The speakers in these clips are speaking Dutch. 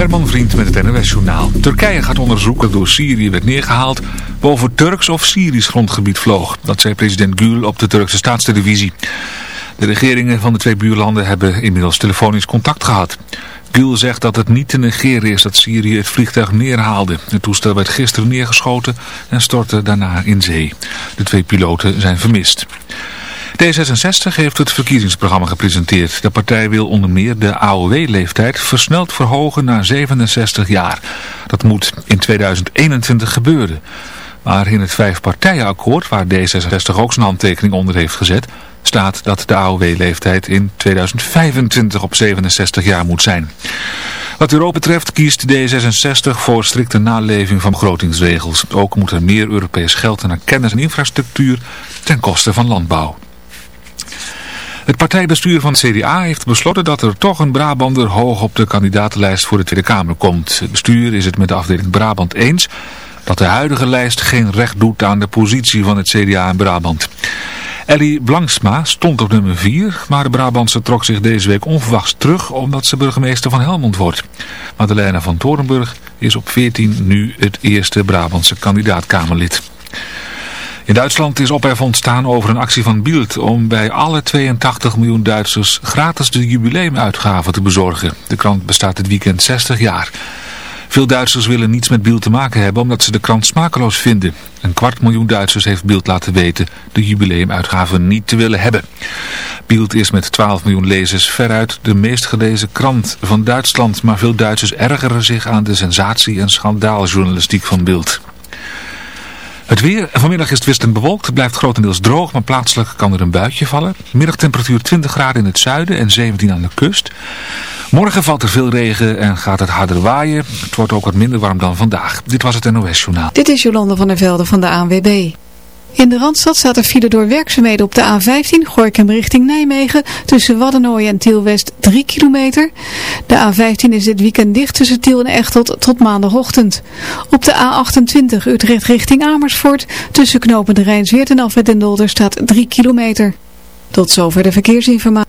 Herman Vriend met het NOS-journaal. Turkije gaat onderzoeken door Syrië werd neergehaald boven Turks of Syrisch grondgebied vloog. Dat zei president Gül op de Turkse staatstelevisie. De regeringen van de twee buurlanden hebben inmiddels telefonisch contact gehad. Gül zegt dat het niet te negeren is dat Syrië het vliegtuig neerhaalde. Het toestel werd gisteren neergeschoten en stortte daarna in zee. De twee piloten zijn vermist. D66 heeft het verkiezingsprogramma gepresenteerd. De partij wil onder meer de AOW-leeftijd versneld verhogen naar 67 jaar. Dat moet in 2021 gebeuren. Maar in het vijfpartijenakkoord, waar D66 ook zijn handtekening onder heeft gezet, staat dat de AOW-leeftijd in 2025 op 67 jaar moet zijn. Wat Europa betreft kiest D66 voor strikte naleving van begrotingsregels. Ook moet er meer Europees geld naar kennis en infrastructuur ten koste van landbouw. Het partijbestuur van het CDA heeft besloten dat er toch een Brabander hoog op de kandidatenlijst voor de Tweede Kamer komt. Het bestuur is het met de afdeling Brabant eens dat de huidige lijst geen recht doet aan de positie van het CDA in Brabant. Ellie Blanksma stond op nummer 4, maar de Brabantse trok zich deze week onverwachts terug omdat ze burgemeester van Helmond wordt. Madeleine van Torenburg is op 14 nu het eerste Brabantse kandidaat-Kamerlid. In Duitsland is ophef ontstaan over een actie van Bild om bij alle 82 miljoen Duitsers gratis de jubileumuitgave te bezorgen. De krant bestaat dit weekend 60 jaar. Veel Duitsers willen niets met Bild te maken hebben omdat ze de krant smakeloos vinden. Een kwart miljoen Duitsers heeft Bild laten weten de jubileumuitgave niet te willen hebben. Bild is met 12 miljoen lezers veruit de meest gelezen krant van Duitsland, maar veel Duitsers ergeren zich aan de sensatie- en schandaaljournalistiek van Bild. Het weer. Vanmiddag is het wisselend bewolkt. Het blijft grotendeels droog, maar plaatselijk kan er een buitje vallen. Middagtemperatuur 20 graden in het zuiden en 17 aan de kust. Morgen valt er veel regen en gaat het harder waaien. Het wordt ook wat minder warm dan vandaag. Dit was het NOS Journaal. Dit is Jolande van der Velde van de ANWB. In de Randstad staat er file door werkzaamheden op de A15, Gorkum richting Nijmegen, tussen Waddenooien en Tielwest 3 kilometer. De A15 is dit weekend dicht tussen Tiel en Echteld tot maandagochtend. Op de A28 Utrecht richting Amersfoort, tussen knopen de Rijnsweert en Alfred en Dolder staat 3 kilometer. Tot zover de verkeersinformatie.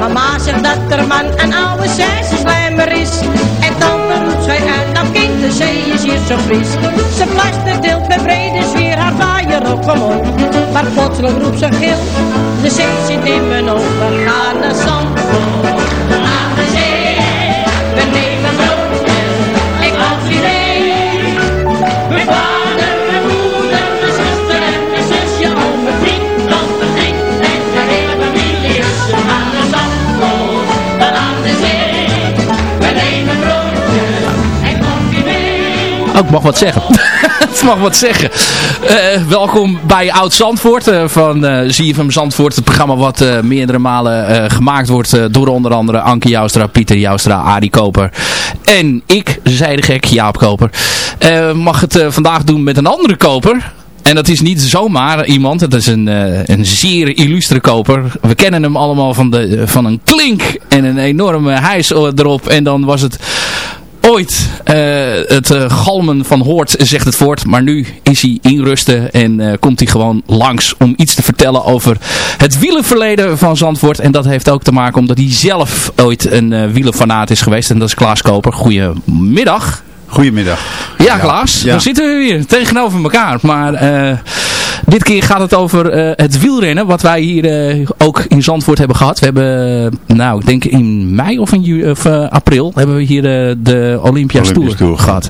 Mama zegt dat er man een oude slijmer is. En tante roept zij uit, nou kind, de zee is hier zo fris. Ze plaster deelt met brede sfeer haar vaaier op, kom. Maar plotseling roept ze gil, de zee zit in mijn ogen, ga naar Zandvoort. Oh, ik mag wat zeggen. Het mag wat zeggen. Eh, welkom bij Oud Zandvoort eh, van uh, ZFM Zandvoort. Het programma wat eh, meerdere malen eh, gemaakt wordt eh, door onder andere Anke Joustra, Pieter Joustra, Arie Koper. En ik, zei de gek, Jaap Koper. Eh, mag het eh, vandaag doen met een andere koper. En dat is niet zomaar iemand. Het is een, eh, een zeer illustre koper. We kennen hem allemaal van, de, van een klink en een enorme hijs erop. En dan was het ooit eh, het eh, galmen van Hoort zegt het voort. Maar nu is hij in rusten en eh, komt hij gewoon langs om iets te vertellen over het wielenverleden van Zandvoort. En dat heeft ook te maken omdat hij zelf ooit een wielenfanaat is geweest. En dat is Klaas Koper. Goedemiddag. Goedemiddag. Ja, Klaas. Ja. Dan zitten we weer tegenover elkaar. Maar eh, dit keer gaat het over eh, het wielrennen. Wat wij hier eh, ook in Zandvoort hebben gehad. We hebben, nou, ik denk in mei of in of, april hebben we hier de Olympia's Tour, gehad.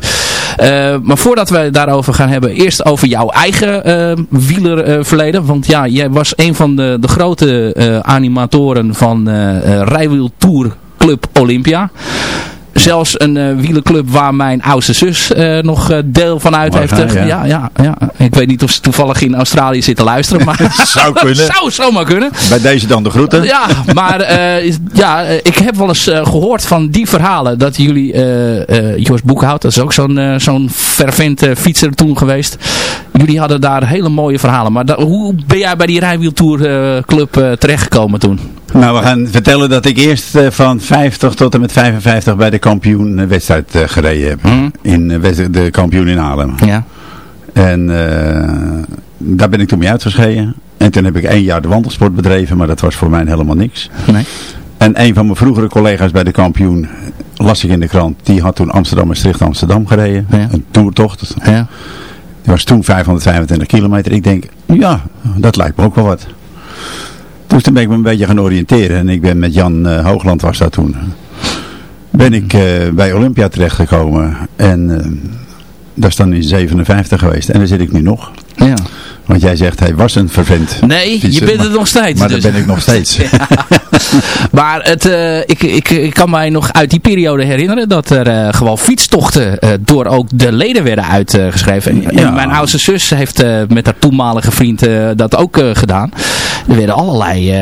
Eh, maar voordat we daarover gaan hebben, eerst over jouw eigen wielerverleden. Want ja, jij was een van de, de grote animatoren van Rijwiel Tour Club Olympia. Zelfs een eh wielenclub waar mijn oudste zus eh, nog eh, deel van uit heeft. Ja. ja. Ja, ja, Ik weet niet of ze toevallig in Australië zit te luisteren. Maar Zou kunnen. zou zomaar kunnen. Bij deze dan de groeten. Ja, maar ja, ik heb wel eens eh, gehoord van die verhalen dat jullie, Jos Boekhout, dat is ook zo'n zo'n fervent eh, fietser toen geweest. Jullie hadden daar hele mooie verhalen. Maar hoe ben jij bij die Rijwieltour eh, club eh, terechtgekomen toen? Nou, we gaan vertellen dat ik eerst eh, van 50 tot en met 55 bij de kampioenwedstrijd eh, gereden heb. Mhm. In de kampioen in Haarlem. Ja. En daar ben ik toen mee uitgeschreven. En toen heb ik één jaar de wandelsport bedreven, maar dat was voor mij helemaal niks. Nee. En een van mijn vroegere collega's bij de kampioen, las ik in de krant, die had toen Amsterdam Maastricht Amsterdam gereden. Ja. Een toertocht. Ja. Die was toen 525 kilometer. Ik denk, ja, dat lijkt me ook wel wat. Dus toen ben ik me een beetje gaan oriënteren. En ik ben met Jan eh, Hoogland was dat toen. Ben ik eh, bij Olympia terechtgekomen. En eh, dat is dan in 57 geweest. En daar zit ik nu nog. ja. Want jij zegt, hij was een vervent. Nee, je bent maar- het nog steeds. Maar dus. dat ben ik nog steeds. Maar het, eh, ik, ik, ik kan mij nog uit die periode herinneren dat er eh, gewoon fietstochten eh, door ook de leden werden uitgeschreven. En, Ja. en mijn oudste zus heeft met haar toenmalige vriend dat ook gedaan. Er werden allerlei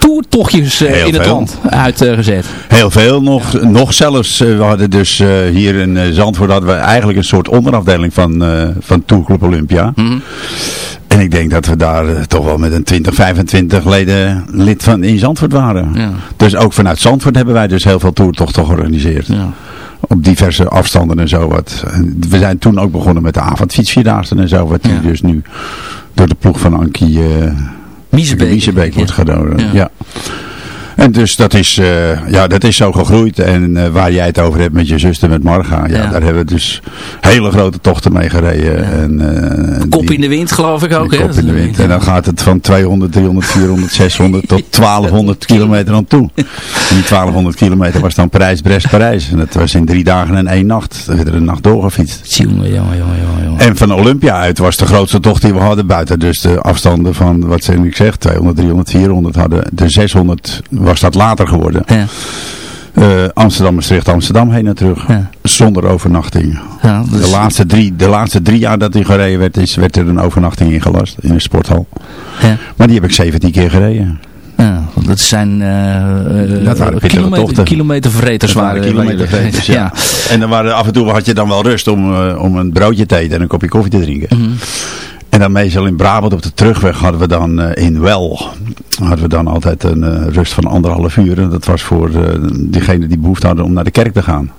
toertochtjes eh, in het land uitgezet. Heel veel nog. Nog zelfs, eh, we hadden dus eh, hier in Zandvoort hadden we eigenlijk een soort onderafdeling van, van Tourclub Olympia. Mhm. En ik denk dat we daar toch wel met een 20, 25 leden lid van in Zandvoort waren. Ja. Dus ook vanuit Zandvoort hebben wij dus heel veel toertochten georganiseerd. Ja. Op diverse afstanden en zo wat. We zijn toen ook begonnen met de avondfietsvierdaagse en zo wat. Die Ja. dus nu door de ploeg van Ankie uh, Miezebeek. Miezebeek wordt gedaan. Ja. Ja. En dus dat is, eh, ja, dat is zo gegroeid. En eh, waar jij het over hebt met je zuster, met Marga. Ja, Ja. daar hebben we dus hele grote tochten mee gereden. En, eh, Kop die- in de wind geloof ik ook. hè? kop in de wind. En dan gaat het van 200, 300, 400, 600 tot 1200 kilometer aan toe. En die 1200 kilometer was dan Parijs, Brest, Parijs. En dat was in drie dagen en één nacht. Er werd er een nacht doorgefietst. Jongen, jongen, jongen, jongen, jongen. En van Olympia uit was de grootste tocht die we hadden. Buiten dus de afstanden van, wat ik zeg, 200, 300, 400 hadden. De 600 was dat later geworden. Ja, Eh, Amsterdam, Maastricht, Amsterdam heen en terug. Ja. Zonder overnachting. ja, dus- De, laatste drie, de laatste drie jaar dat hij gereden werd, is, werd er een overnachting ingelast in een sporthal. ja. Maar die heb ik 17 keer gereden. Ja, dat zijn eh, Dat waren kilometer, tochten. kilometervreters. Dat waren ja. ja. En dan waren, af en toe had je dan wel rust om, om een broodje te eten en een kopje koffie te drinken. Mhm. En dan meestal in Brabant op de terugweg hadden we dan eh, in Wel, hadden we dan altijd een eh, rust van anderhalf uur. En dat was voor eh, diegenen die behoefte hadden om naar de kerk te gaan.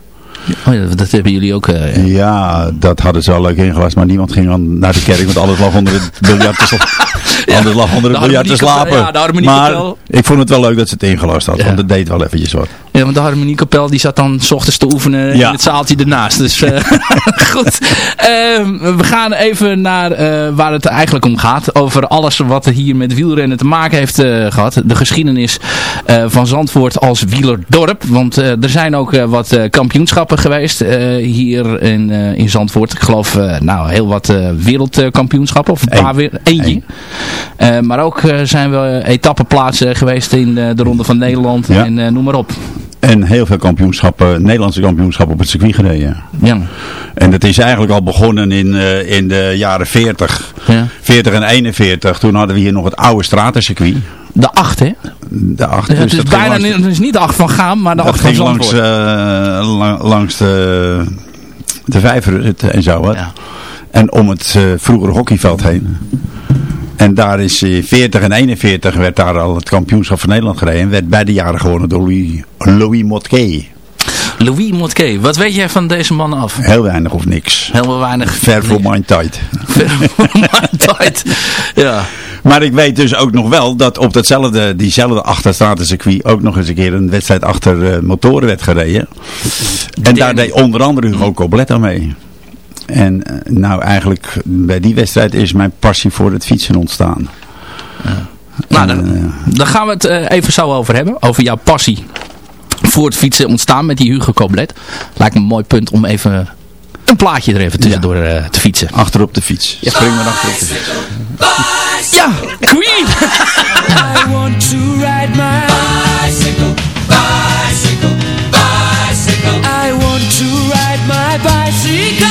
Oh ja, dat hebben jullie ook. ja. Ja, dat hadden ze al leuk ingelast, maar niemand ging dan naar de kerk, want alles lag onder het biljart te slapen. Anders lag onder de het biljart te slapen. ja, maar ik vond het wel leuk dat ze het ingelast had, Ja. want het deed wel eventjes wat. Ja, want de harmoniekapel die zat dan s ochtends te oefenen Ja. in het zaaltje ernaast. Dus eh, goed. Ehm, we gaan even naar eh, waar het eigenlijk om gaat. Over alles wat hier met wielrennen te maken heeft eh, gehad. De geschiedenis van Zandvoort als wielerdorp. Want er zijn ook wat kampioenschappen geweest hier in, in Zandvoort. Ik geloof nou heel wat wereldkampioenschappen. Of een paar weer, eentje. Eén. Maar ook zijn we etappeplaatsen geweest in de Ronde van Nederland. Ja. En noem maar op. En heel veel kampioenschappen, Nederlandse kampioenschappen op het circuit gereden. Ja. En dat is eigenlijk al begonnen in, eh, in de jaren 40. Ja. 40 en 41. Toen hadden we hier nog het oude stratencircuit. De acht, hè? De achter, het is bijna langs- niet, het is niet de acht van Gaam, maar de dat acht van ging langs, la- langs de, de vijver en zo. Hè. Ja. En om het eh, vroegere hockeyveld heen. En daar is in 40 en 41 werd daar al het kampioenschap van Nederland gereden. En werd beide jaren gewonnen door Louis, Louis Motke. Louis Motke, wat weet jij van deze man af? Heel weinig of niks. Helemaal weinig. Ver voor mijn tijd. Ver voor mijn tijd. Ja. Maar ik weet dus ook nog wel dat op datzelfde, diezelfde achterstratencircuit ook nog eens een keer een wedstrijd achter eh, motoren werd gereden. En daar deed onder andere Hugo Coblet aan mee. En eh, nou eigenlijk bij die wedstrijd is mijn passie voor het fietsen ontstaan. Nou, En, daar, eh, daar gaan we het eh, even zo over hebben. Over jouw passie voor het fietsen ontstaan met die Hugo Coblet. Lijkt me een mooi punt om even een plaatje er even tussendoor eh, te fietsen. achter op de fiets. Spring maar achter op de fiets. Ja, Queen! I want to ride my bicycle, bicycle, bicycle. I want to ride my bicycle.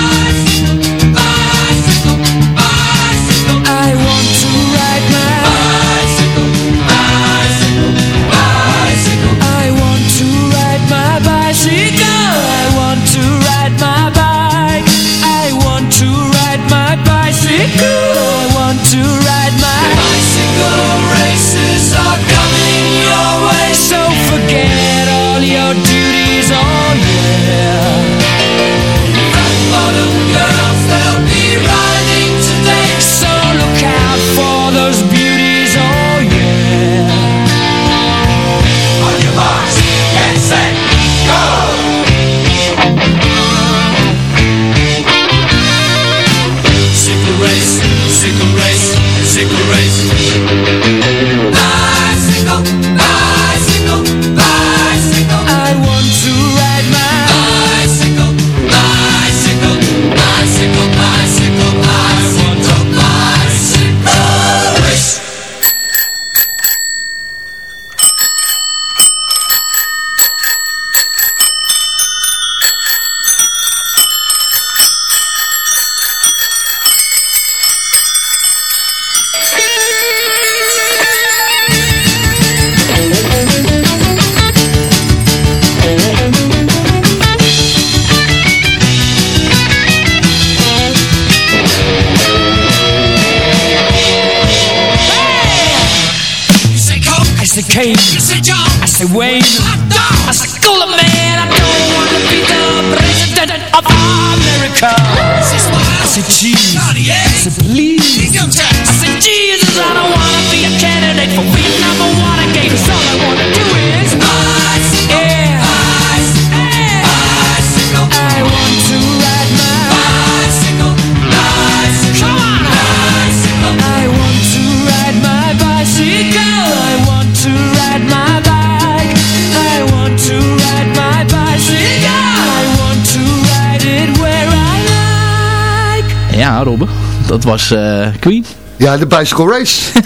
was eh, Queen. Ja, de Bicycle Race.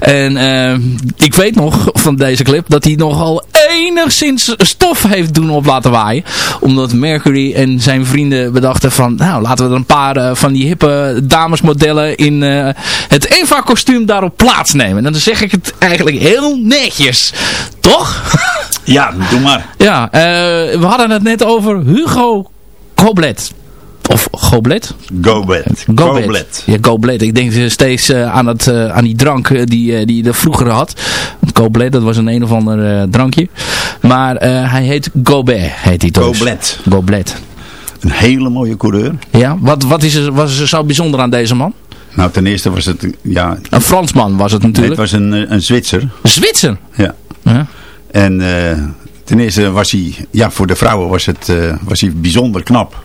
En eh, ik weet nog van deze clip dat hij nogal enigszins stof heeft doen op laten waaien. Omdat Mercury en zijn vrienden bedachten van... Nou, laten we er een paar eh, van die hippe damesmodellen in eh, het Eva-kostuum daarop plaatsnemen. En dan zeg ik het eigenlijk heel netjes. Toch? Ja, doe maar. Ja, eh, we hadden het net over Hugo Goblet. Of Goblet? Goblet. Goblet. Goblet. Ja, Goblet. Ik denk steeds eh, aan, het, eh, aan die drank eh, die, eh, die je vroeger had. Goblet, dat was een een of ander eh, drankje. Maar eh, hij heet Gobet, heet hij toch? Goblet. Goblet. Een hele mooie coureur. Ja, wat, wat is er, was er zo bijzonder aan deze man? Nou, ten eerste was het, ja, Een Fransman was het het natuurlijk. was een, eh, een Zwitser. Zwitser. Ja. Ja. En eh, ten eerste was hij, ja, voor de vrouwen was, het, eh, was hij bijzonder knap.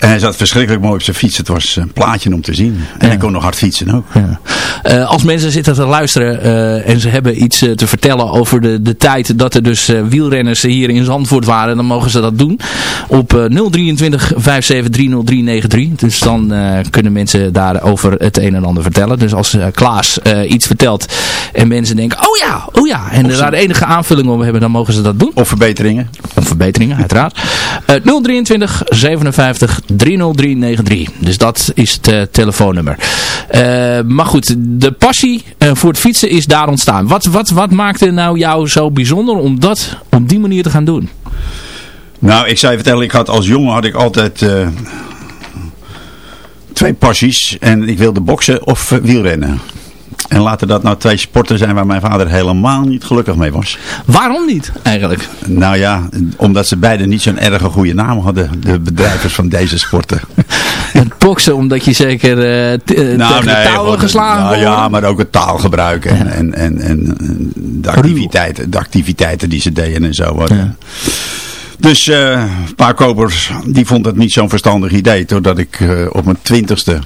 En hij zat verschrikkelijk mooi op zijn fiets. Het was een plaatje om te zien. En hij kon nog hard fietsen ook. Ja. Eh, als mensen zitten te luisteren eh, en ze hebben iets eh, te vertellen over de, de tijd dat er dus wielrenners hier in Zandvoort waren, dan mogen ze dat doen op eh 023 57 30393. Dus dan kunnen mensen daarover het een en ander vertellen. Dus als Klaas iets vertelt en mensen denken, oh ja, oh ja, en daar enige aanvulling op hebben, dan mogen ze dat doen. Of verbeteringen. Of verbeteringen, uiteraard. Eh 023 57 30393. Dus dat is het eh, telefoonnummer. Eh, maar goed, de passie eh, voor het fietsen is daar ontstaan. Wat, wat, wat maakte nou jou zo bijzonder om dat op die manier te gaan doen? Nou, ik je vertellen, ik had als jongen had ik altijd twee passies. En ik wilde boksen of wielrennen. En laten dat nou twee sporten zijn waar mijn vader helemaal niet gelukkig mee was. Waarom niet eigenlijk? Nou ja, omdat ze beiden niet zo'n erg goede naam hadden, de bedrijvers van deze sporten. Het boksen omdat je zeker eh, eh, tegen de touwen geslagen nou? Ja, maar ook het taalgebruik en, en, en, en de, activiteiten, de activiteiten die ze deden en zo. Ja. Dus eh, een paar kopers, die vond het niet zo'n verstandig idee. Doordat ik eh, op mijn twintigste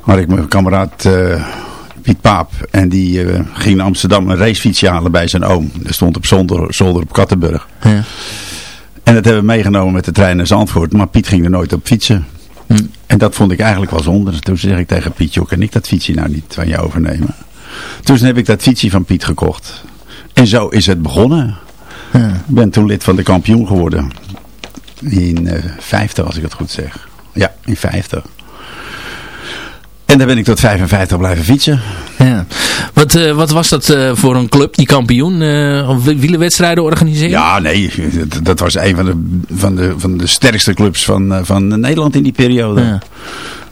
had ik mijn kameraad eh, Piet Paap. En die eh, ging naar Amsterdam een racefietsje halen bij zijn oom. Dat stond op zolder, zolder op Kattenburg. Ja. En dat hebben we meegenomen met de trein naar Zandvoort. Maar Piet ging er nooit op fietsen. Hm. En dat vond ik eigenlijk wel zonde. Toen zeg ik tegen Piet, joh, kan ik dat fietsje nou niet van je overnemen? Toen heb ik dat fietsje van Piet gekocht. En zo is het begonnen. Ja. Ik ben toen lid van de kampioen geworden. In eh 50, als ik het goed zeg. Ja, in 50. En daar ben ik tot 55 blijven fietsen. Ja. Wat, eh, wat was dat eh, voor een club, die kampioen? of wielenwedstrijden organiseren? Ja, nee, dat, dat was een van de, van de, van de sterkste clubs van, van Nederland in die periode. Ja.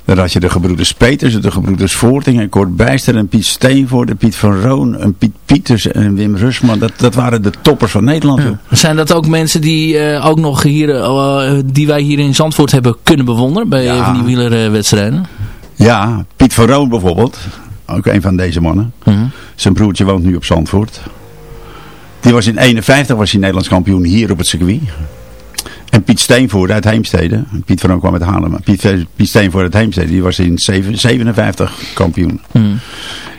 Daar had je de gebroeders Peters, de gebroeders Voorting en Kort Bijster en Piet Steenvoort en Piet van Roon en Piet Pieters en Wim Rusman. Dat, dat waren de toppers van Nederland. Zijn dat ook mensen die ook nog hier, die wij hier in Zandvoort hebben kunnen bewonderen bij Ja. van die wielerwedstrijden? Ja, Piet van Roon bijvoorbeeld. Ook een van deze mannen. Mhm. Zijn broertje woont nu op Zandvoort. Die was in 51 was hij Nederlands kampioen hier op het circuit. En Piet Steenvoort uit Heemstede. Piet van Roon kwam uit Haarlem. maar Piet, Piet Steenvoort uit Heemstede. Die was in 7 57 kampioen. Mhm.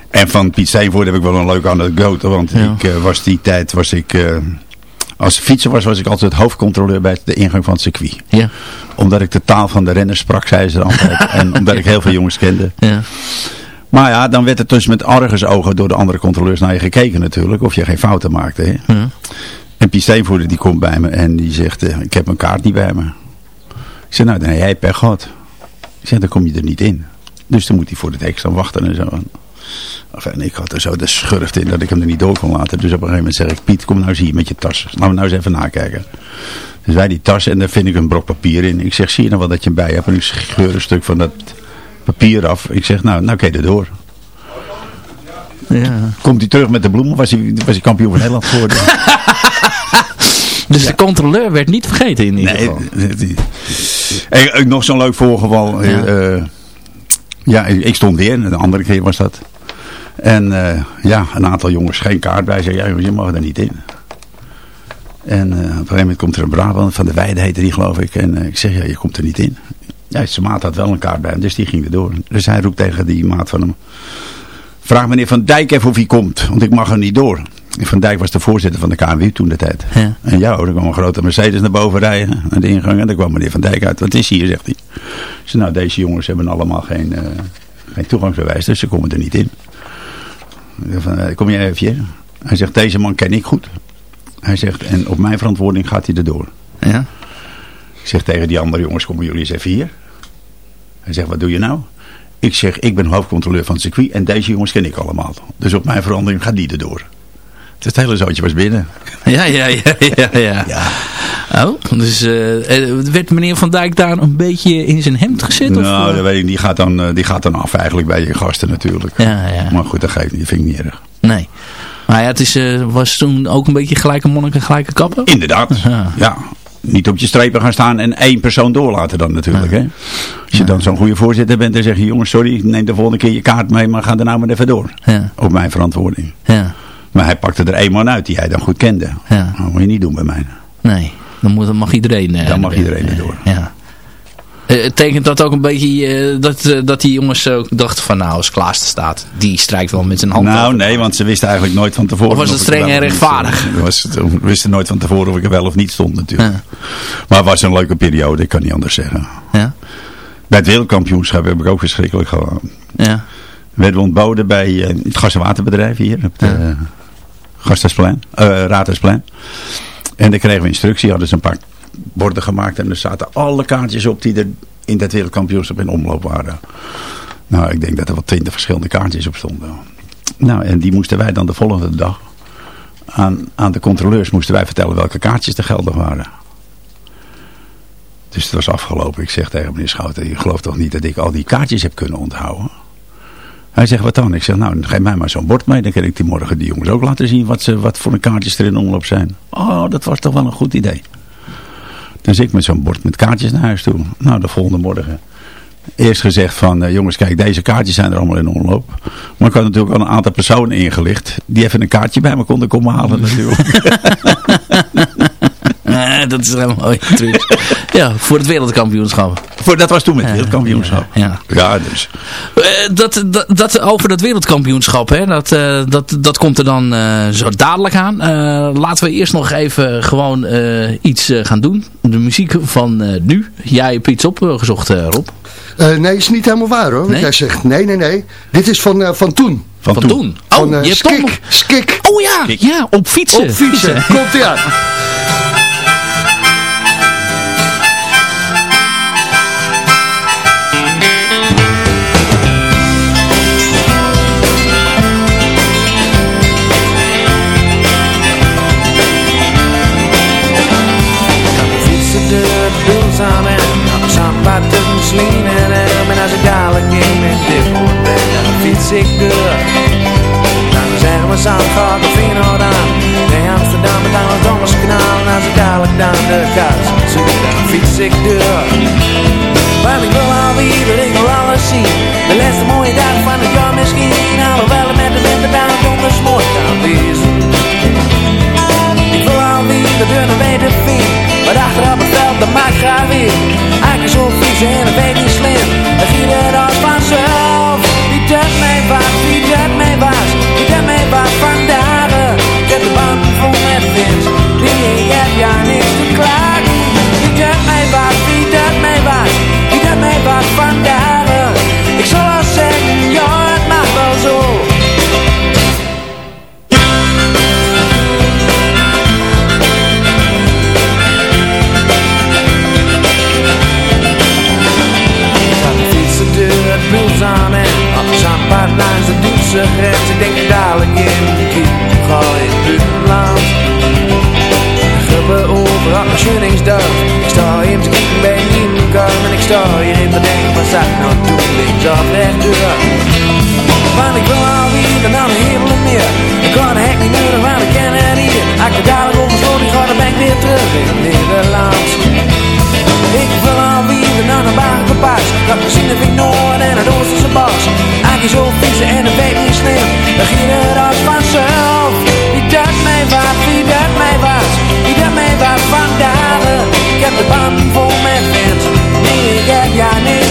En van Piet Steenvoort heb ik wel een leuke anekdote. Want Ja. ik eh, was die tijd, was ik, eh, als fietser was, was ik altijd hoofdcontroleur bij de ingang van het circuit. Ja. Omdat ik de taal van de renners sprak, zei ze altijd. en omdat ik heel veel jongens kende. Ja. Maar ja, dan werd er dus met argusogen door de andere controleurs naar je gekeken natuurlijk. Of je geen fouten maakte. Hè? Ja. En Piet Steenvoerder die komt bij me en die zegt, eh, ik heb mijn kaart niet bij me. Ik zeg, nou dan heb jij pech gehad. Ik zeg, dan kom je er niet in. Dus dan moet hij voor het hek staan wachten en zo. Enfin, ik had er zo de schurft in dat ik hem er niet door kon laten. Dus op een gegeven moment zeg ik, Piet, kom nou eens hier met je tas. Laten we nou eens even nakijken. Dus wij die tas en daar vind ik een brok papier in. Ik zeg, zie je nou wel dat je hem bij hebt? En ik scheur een stuk van dat papier af. Ik zeg, nou, nou kan je erdoor. Ja. Komt hij terug met de bloemen? Was hij, was hij kampioen van Nederland geworden? Dus de controleur werd niet vergeten in ieder Nee, geval. En ook nog zo'n leuk voorgeval. Ja. Ja. ja, ik stond weer. De andere keer was dat. En eh, ja, een aantal jongens geen kaart bij. Zei, ja, je mag er niet in. En eh, op een gegeven moment komt er een Brabant. Van de Weide heette die geloof ik. En eh, ik zeg, ja, je komt er niet in. Ja, zijn maat had wel een kaart bij hem. Dus die ging erdoor. Dus hij roept tegen die maat van hem. Vraag meneer Van Dijk even of hij komt. Want ik mag er niet door. En Van Dijk was de voorzitter van de KNWU toen de tijd. Ja. En ja hoor, er kwam een grote Mercedes naar boven rijden. Naar de ingang. En daar kwam meneer Van Dijk uit. Wat is hier, zegt hij. Zei, nou deze jongens hebben allemaal geen, geen toegangsbewijs. Dus ze komen er niet in. Van, eh, kom jij even hier? Hij zegt, deze man ken ik goed. Hij zegt, en op mijn verantwoording gaat hij erdoor. Ja. Ik zeg tegen die andere jongens, komen jullie eens even hier. Hij zegt, wat doe je nou? Ik zeg, ik ben hoofdcontroleur van het circuit en deze jongens ken ik allemaal. Dus op mijn verandering gaat die erdoor. Het hele zootje was binnen. Ja, ja, ja, ja, ja. Ja. Oh, dus eh, eh, werd meneer Van Dijk daar een beetje in zijn hemd gezet? of, Nou, eh? dat weet ik. Die gaat, dan, die gaat dan af eigenlijk bij je gasten natuurlijk. Ja, ja. Maar goed, dat geeft niet. Vind ik niet erg. Nee. Maar ja, het is, was toen ook een beetje gelijke monniken, gelijke kappen? Inderdaad. Ja. Ja. Niet op je strepen gaan staan en één persoon doorlaten dan natuurlijk. Hè? Als je dan zo'n goede voorzitter bent, dan zeg je... jongens, sorry, neem de volgende keer je kaart mee... maar ga er nou maar even door. Ja, Op mijn verantwoording. ja, Maar hij pakte er één man uit die hij dan goed kende. ja. Dat moet je niet doen bij mij. Nee, dan, moet, dan mag iedereen... eh, Dan mag er- iedereen erdoor. Ja. Eh, Het tekent dat ook een beetje eh, dat, dat die jongens ook dachten van nou als Klaas er staat, die strijkt wel met zijn hand. Nou nee, want ze wisten eigenlijk nooit van tevoren... Of was het streng en rechtvaardig? Het Was, ze wisten nooit van tevoren of ik er wel of niet stond natuurlijk. Ja. Maar het was een leuke periode, ik kan niet anders zeggen. Ja, Bij het wereldkampioenschap heb ik ook verschrikkelijk gedaan. ja, werden we ontboden bij het gas- en waterbedrijf hier op de ja. Gasthuisplein, eh, Raadhuisplein. En dan kregen we instructie, hadden ze een paar borden gemaakt en er zaten alle kaartjes op die er in dat wereldkampioenschap in omloop waren. Nou, ik denk dat er wel twintig verschillende kaartjes op stonden. Nou, en die moesten wij dan de volgende dag aan, aan de controleurs moesten wij vertellen welke kaartjes er geldig waren. Dus het was afgelopen. Ik zeg tegen meneer Schouten, je gelooft toch niet dat ik al die kaartjes heb kunnen onthouden? Hij zegt, wat dan? Ik zeg, nou, geef mij maar zo'n bord mee. Dan kan ik die morgen die jongens ook laten zien wat, ze, wat voor een kaartjes er in omloop zijn. Oh, dat was toch wel een goed idee. Dus ik met zo'n bord met kaartjes naar huis toe. Nou, de volgende morgen. Eerst gezegd van, eh, jongens, kijk, deze kaartjes zijn er allemaal in omloop. Maar ik had natuurlijk al een aantal personen ingelicht. Die even een kaartje bij me konden komen halen natuurlijk. Dat is helemaal mooi ja, voor het wereldkampioenschap. Voor, dat was toen met het wereldkampioenschap. Ja, Ja, dus. Eh, dat, dat, dat, over dat wereldkampioenschap, hè, dat, eh, dat, dat komt er dan eh, zo dadelijk aan. Eh, laten we eerst nog even gewoon eh, iets gaan doen. De muziek van eh, nu. Jij hebt iets opgezocht, eh, Rob. Eh, nee, is niet helemaal waar hoor. Want Nee? jij zegt, nee, nee, nee. Dit is van, eh, van toen. Van, Van toen. toen. Oh, Van je hebt toch nog... Skik. Skik. Oh ja, ja, op fietsen. Op fietsen. Komt ie fiets ik door. Dan zeggen we Zandvoort of Feyenoord aan. Nee, Amsterdam en dan het Dommers kanaal. En als ik dadelijk dan de kast zoek, dan fiets ik door. Want ik wil alweer, ik wil alles zien. De laatste mooie dag van het jaar misschien. Alhoewel het met de winter dan donders mooi kan wezen. Ik wil alweer de deur naar weten vind. Maar achterop het veld, dat maakt graag weer. Eigenlijk zo vies en een beetje en ik hier in te denken, wat zag ik nou doen, links of rechtdoor. Want ik wil alweer dan een helemaal meer. Ik kan de hek niet meer, want ik ken het hier. Ik de dadelijk oversloot, ik ga dan ben ik weer terug in Nederland. Ik wil alweer naar een wagenpaas Dat gezien heb ik Noord en het Oosterse bas Eigenlijk zo fietsen en een beetje niet slim Dan ging het als vanzelf Wie dat mij was, wie dat mij was Wie dat mij was vandaag Ik heb de band ik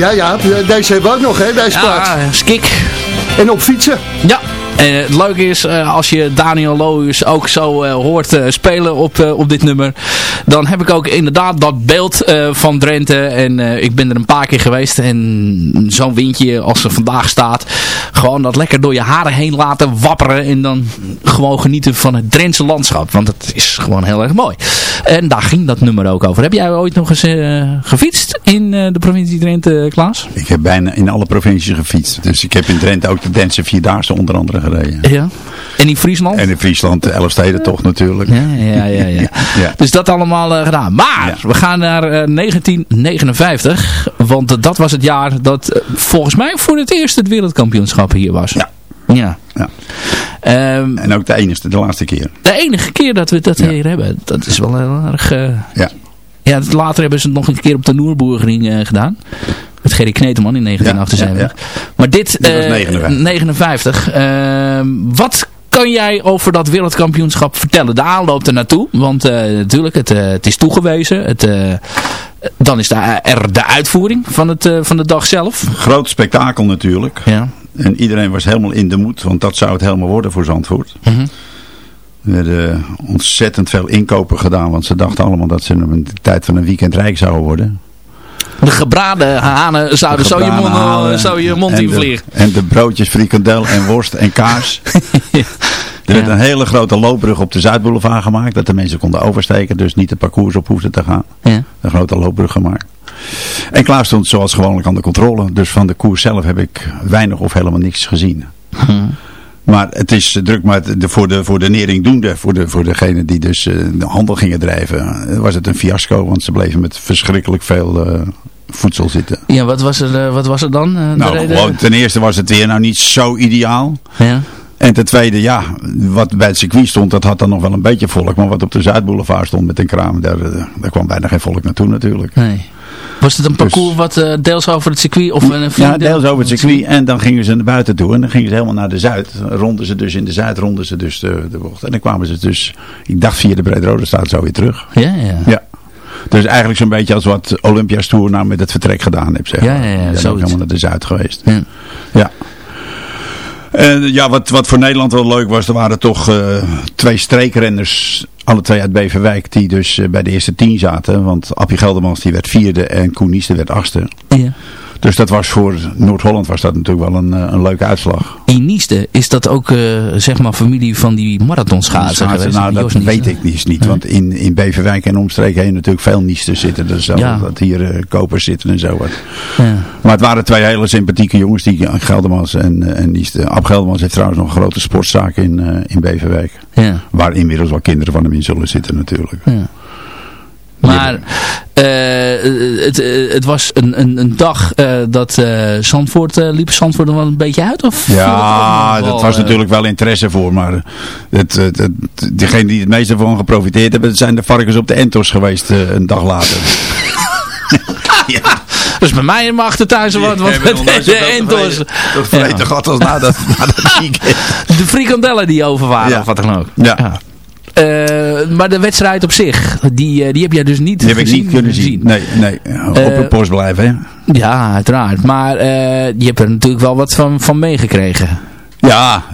Ja, ja, deze hebben we ook nog, hè, deze. Ja, skik. En op fietsen. Ja. En het leuke is, eh, als je Daniel Loos ook zo eh, hoort eh, spelen op, op dit nummer, dan heb ik ook inderdaad dat beeld van Drenthe. En ik ben er een paar keer geweest. En zo'n windje als er vandaag staat, gewoon dat lekker door je haren heen laten wapperen. En dan gewoon genieten van het Drentse landschap. Want het is gewoon heel erg mooi. En daar ging dat nummer ook over. Heb jij ooit nog eens gefietst in de provincie Drenthe, Klaas? Ik heb bijna in alle provincies gefietst. Dus ik heb in Drenthe ook de Drentse Vierdaagse onder andere gereden. Ja. En in Friesland? En in Friesland, de Elfsteden toch natuurlijk. Ja, ja, ja. ja. ja. Dus dat allemaal uh, gedaan. Maar we gaan naar uh, 1959. Want dat was het jaar dat volgens mij voor het eerst het wereldkampioenschap hier was. Ja. Ja. ja. Um, en ook de enige, de laatste keer. De enige keer dat we dat ja. hier hebben. Dat is wel heel erg... Uh, ja. Ja, later hebben ze het nog een keer op de Noerburgring gedaan. Met Gerry Kneteman in 1978. Ja, ja, maar dit, dit was 59. 59 uh, wat kan jij over dat wereldkampioenschap vertellen? De aanloop er naartoe. Want uh, natuurlijk, het, uh, het is toegewezen. Het, uh, dan is daar er de uitvoering van, het, van de dag zelf. Groot spektakel natuurlijk. Ja. En iedereen was helemaal in de moed. Want dat zou het helemaal worden voor Zandvoort. Mm -hmm. Er werden ontzettend veel inkopen gedaan. Want ze dachten allemaal dat ze in de tijd van een weekend rijk zouden worden. De gebraden hanen zouden zo je mond, je mond en invliegen. De, en de broodjes frikandel en worst en kaas. ja. Er werd een hele grote loopbrug op de Zuidboulevard gemaakt. Dat de mensen konden oversteken. Dus niet de parcours op hoefden te gaan. Ja. Een grote loopbrug gemaakt. En Klaas stond zoals gewoonlijk aan de controle. Dus van de koers zelf heb ik weinig of helemaal niks gezien. Hm. Maar het is druk, maar de, voor, de, voor de neringdoende, voor, de, voor degene die dus uh, de handel gingen drijven, was het een fiasco. Want ze bleven met verschrikkelijk veel uh, voedsel zitten. Ja, wat was er, wat was er dan? nou, gewoon, ten eerste was het weer nou niet zo ideaal. Ja. En ten tweede, ja, wat bij het circuit stond, dat had dan nog wel een beetje volk. Maar wat op de Zuidboulevard stond met een kraam, daar, daar kwam bijna geen volk naartoe natuurlijk. Nee. Was het een parcours dus, wat uh, deels over het circuit? Of een ja, deels over het circuit. En dan gingen ze naar buiten toe. En dan gingen ze helemaal naar de Zuid. Ronden ze dus in de Zuid, ronden ze dus de, de bocht. En dan kwamen ze dus, ik dacht via de Breedrode staat zo weer terug. Ja, ja. ja. Dus eigenlijk zo'n beetje als wat Olympia's Tour nou met het vertrek gedaan heeft. Zeg. Ja, ja, ja. Zo helemaal naar de Zuid geweest. Ja. ja. En ja, wat, wat voor Nederland wel leuk was, er waren toch uh, twee streekrenners, alle twee uit Beverwijk, die dus uh, bij de eerste tien zaten. Want Appie Geldermans die werd vierde en Koen werd achtste. Ja. Dus dat was voor Noord-Holland was dat natuurlijk wel een, een leuke uitslag. In Nieste, is dat ook uh, zeg maar familie van die marathonschaatsen geweest? Nou, dat Nieste? weet ik niet. niet want in, in Beverwijk en omstreken heen natuurlijk veel Niesters zitten. Dus zo, ja. dat hier uh, kopers zitten en zo wat. Ja. Maar het waren twee hele sympathieke jongens, die Geldermans en, en Nieste. Ab Geldermans heeft trouwens nog een grote sportzaak in, uh, in Beverwijk. Ja. Waar inmiddels wel kinderen van hem in zullen zitten natuurlijk. Ja. Maar uh, het, uh, het was een, een, een dag uh, dat Zandvoort liep Zandvoort er wel een beetje uit? Of ja, dat was natuurlijk wel interesse voor. Maar het, het, het, degene die het meeste van geprofiteerd hebben, zijn de varkens op de Entos geweest een dag later. ja. Dus bij mij in mijn achtertuin zo wat, wat ja, de, de Entos. Dat vreten ja. gat als na dat, na dat weekend. De frikandellen die over waren ja. of wat dan ook. Ja. ja. Uh, maar de wedstrijd op zich, die, uh, die heb jij dus niet die heb gezien, ik niet kunnen zien. Nee, nee. op uh, het post blijven, hè? Ja, uiteraard. Maar je hebt er natuurlijk wel wat van, van meegekregen. Ja,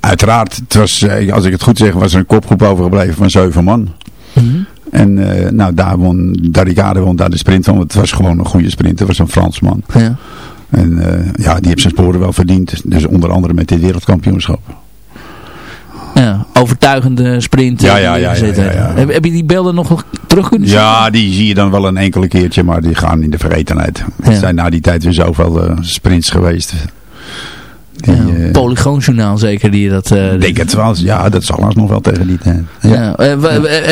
uiteraard. Het was, als ik het goed zeg, was er een kopgroep overgebleven van zeven man. Mm -hmm. En nou, daar won Darigade won daar de sprint van. Want het was gewoon een goede sprint. Het was een Fransman. Ja. En ja, die heeft zijn sporen wel verdiend. Dus onder andere met dit wereldkampioenschap. Ja, overtuigende sprint. Ja, ja, ja, ja. Heb, heb, je die beelden nog terug kunnen zien? Ja, die zie je dan wel een enkele keertje, maar die gaan in de vergetenheid. Er zijn na die tijd weer zoveel uh, sprints geweest. Die, ja, uh, Polygoonjournaal zeker, die dat... Uh, denk het wel, ja, dat zal nog wel tegen die tijd. Ja.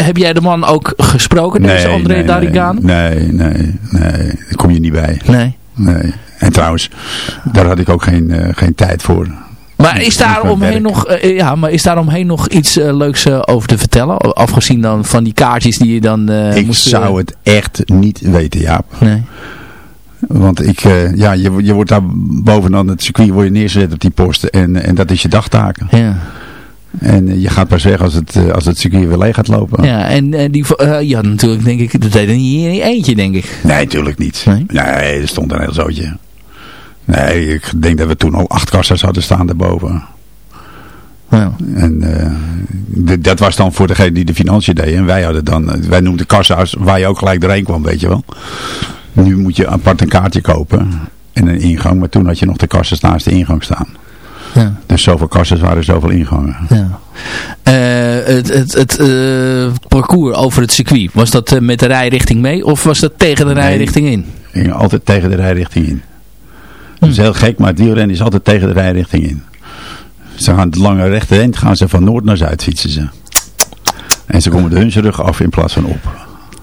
heb jij de man ook gesproken, deze nee, André nee, Darigane? Nee, nee, nee, daar kom je niet bij. Nee? Nee. En trouwens, daar had ik ook geen, geen tijd voor. Maar is daar omheen nog, uh, ja, maar is daar omheen nog iets uh, leuks uh, over te vertellen? Afgezien dan van die kaartjes die je dan Ik moest, zou het echt niet weten, Jaap. Nee. Want ik, ja, je, je wordt daar bovenaan het circuit word je neergezet op die posten en, en dat is je dagtaken. Ja. En eh, je gaat pas weg als het, eh, als het circuit weer leeg gaat lopen. Ja, en eh, die, eh ja, natuurlijk denk ik, dat deed er niet in je eentje, denk ik. Nee, natuurlijk niet. Nee? Nee, er stond een heel zootje. Nee, ik denk dat we toen al acht kassas hadden staan daarboven. Ja. En eh, dat was dan voor degene die de financiën deed. En wij hadden dan, wij noemden kassa's waar je ook gelijk doorheen kwam, weet je wel. Nu moet je apart een kaartje kopen en een ingang. Maar toen had je nog de kassas naast de ingang staan. Ja. Dus zoveel kassas waren zoveel ingangen. Ja. Eh, het het, het eh, parcours over het circuit, was dat eh, met de rijrichting mee of was dat tegen de Nee. rijrichting in? Altijd tegen de rijrichting in. Dat is heel gek, maar het wielrennen is altijd tegen de rijrichting in. Ze gaan het lange rechte eind, gaan ze van noord naar zuid fietsen ze. En ze komen de Hunsrug af in plaats van op.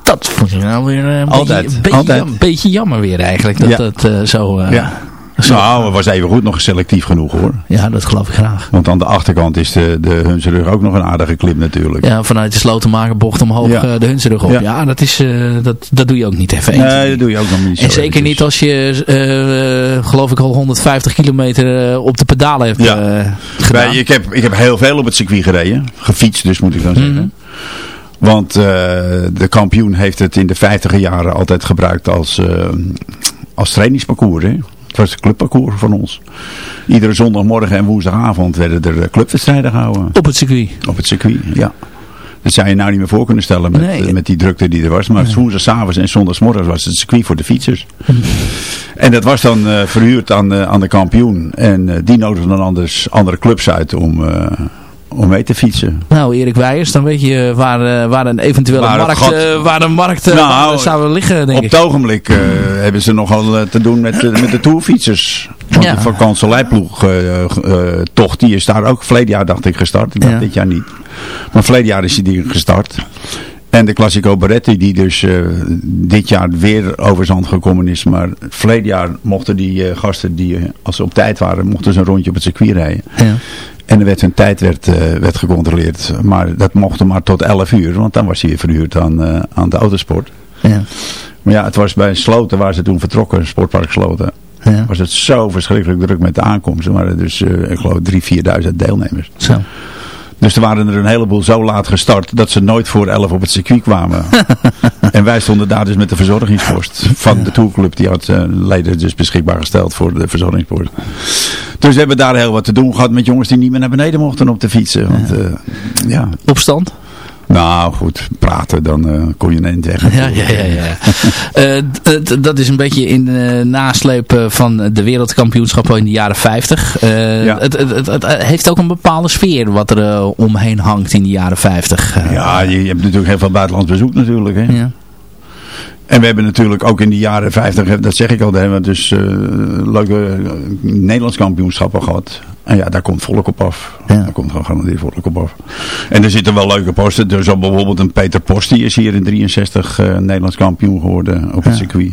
Dat vond ik nou weer een Altijd, beetje, beetje, altijd. jam- beetje jammer weer eigenlijk. Dat Ja. dat eh, zo... eh, Ja. Nou, het was even goed nog selectief genoeg hoor. ja, dat geloof ik graag. Want aan de achterkant is de, de Hunsrug ook nog een aardige klim natuurlijk. Ja, vanuit de slotenmakerbocht omhoog Ja. eh, de Hunserug op. Ja, Ja. dat, is, eh, dat, dat doe je ook niet even. Nee, dat doe je ook nog niet zo En zeker niet als je, eh, geloof ik, al 150 kilometer op de pedalen hebt Ja. gedaan. Wij- ik, heb, ik heb heel veel op het circuit gereden. Gefietst dus moet ik dan zeggen. Mhm. Want de kampioen heeft het in de vijftiger jaren altijd gebruikt als, als trainingsparcours. Hè? Het was een clubparcours van ons. Iedere zondagmorgen en woensdagavond werden er eh, clubwedstrijden gehouden. Op het circuit. Op het circuit, ja. Dat zou je nou niet meer voor kunnen stellen met, Nee. eh, met die drukte die er was. Maar woensdagavond en zondagsmorgens was het circuit voor de fietsers. En dat was dan eh, verhuurd aan, aan de kampioen. En die nodigde dan anders andere clubs uit om, om mee te fietsen. Nou, Erik Weijers, dan weet je waar, eh, waar een eventuele Waar markt, gat- eh, waar een markt eh, Nou, waar zou liggen, denk Op ik. het ogenblik hebben ze nogal te doen met, de- met de tourfietsers. Want Ja. de vakantieleiploeg eh, eh, tocht, die is daar ook verleden jaar dacht ik gestart. Ik dacht Ja. dit jaar niet. Maar verleden jaar is die gestart. En de Classico Barretti die dus dit jaar weer over zand gekomen is. Maar verleden jaar mochten die gasten die als ze op tijd waren, mochten ze een rondje op het circuit rijden. Ja. En er werd hun tijd werd, eh, werd gecontroleerd. Maar dat mocht maar tot 11 uur. Want dan was hij weer verhuurd aan, eh, aan de autosport. Ja. Maar ja, het was bij Sloten waar ze toen vertrokken, Sportpark Sloten. Ja. Was het zo verschrikkelijk druk met de aankomst. Er waren dus, eh, ik geloof, 3.000, 4.000 deelnemers. Zo. Dus er waren er een heleboel zo laat gestart dat ze nooit voor 11 op het circuit kwamen. en wij stonden daar dus met de verzorgingspost van de tourclub. Die had eh, leden dus beschikbaar gesteld voor de verzorgingspost. Dus we hebben daar heel wat te doen gehad met jongens die niet meer naar beneden mochten op de fietsen. Want eh, ja, Opstand? Nou goed, praten dan eh, kon je eind weg. Ja, ja, ja. ja. Eh, d- dat is een beetje in de nasleep eh, van de wereldkampioenschappen in de jaren 50. Eh, Ja. het, het, het, het heeft ook een bepaalde sfeer wat er eh, omheen hangt in de jaren 50. Eh, Ja, je, je hebt natuurlijk heel veel buitenlands bezoek natuurlijk. Hè? ja. En we hebben natuurlijk ook in de jaren 50, dat zeg ik al, hebben we dus eh, leuke eh, Nederlands kampioenschappen gehad. En ja, daar komt volk op af. Ja. Daar komt gewoon garandeerd volk op af. En er zitten wel leuke posten. Dus al bijvoorbeeld een Peter Post, die is hier in 63 eh, Nederlands kampioen geworden op het Ja. circuit.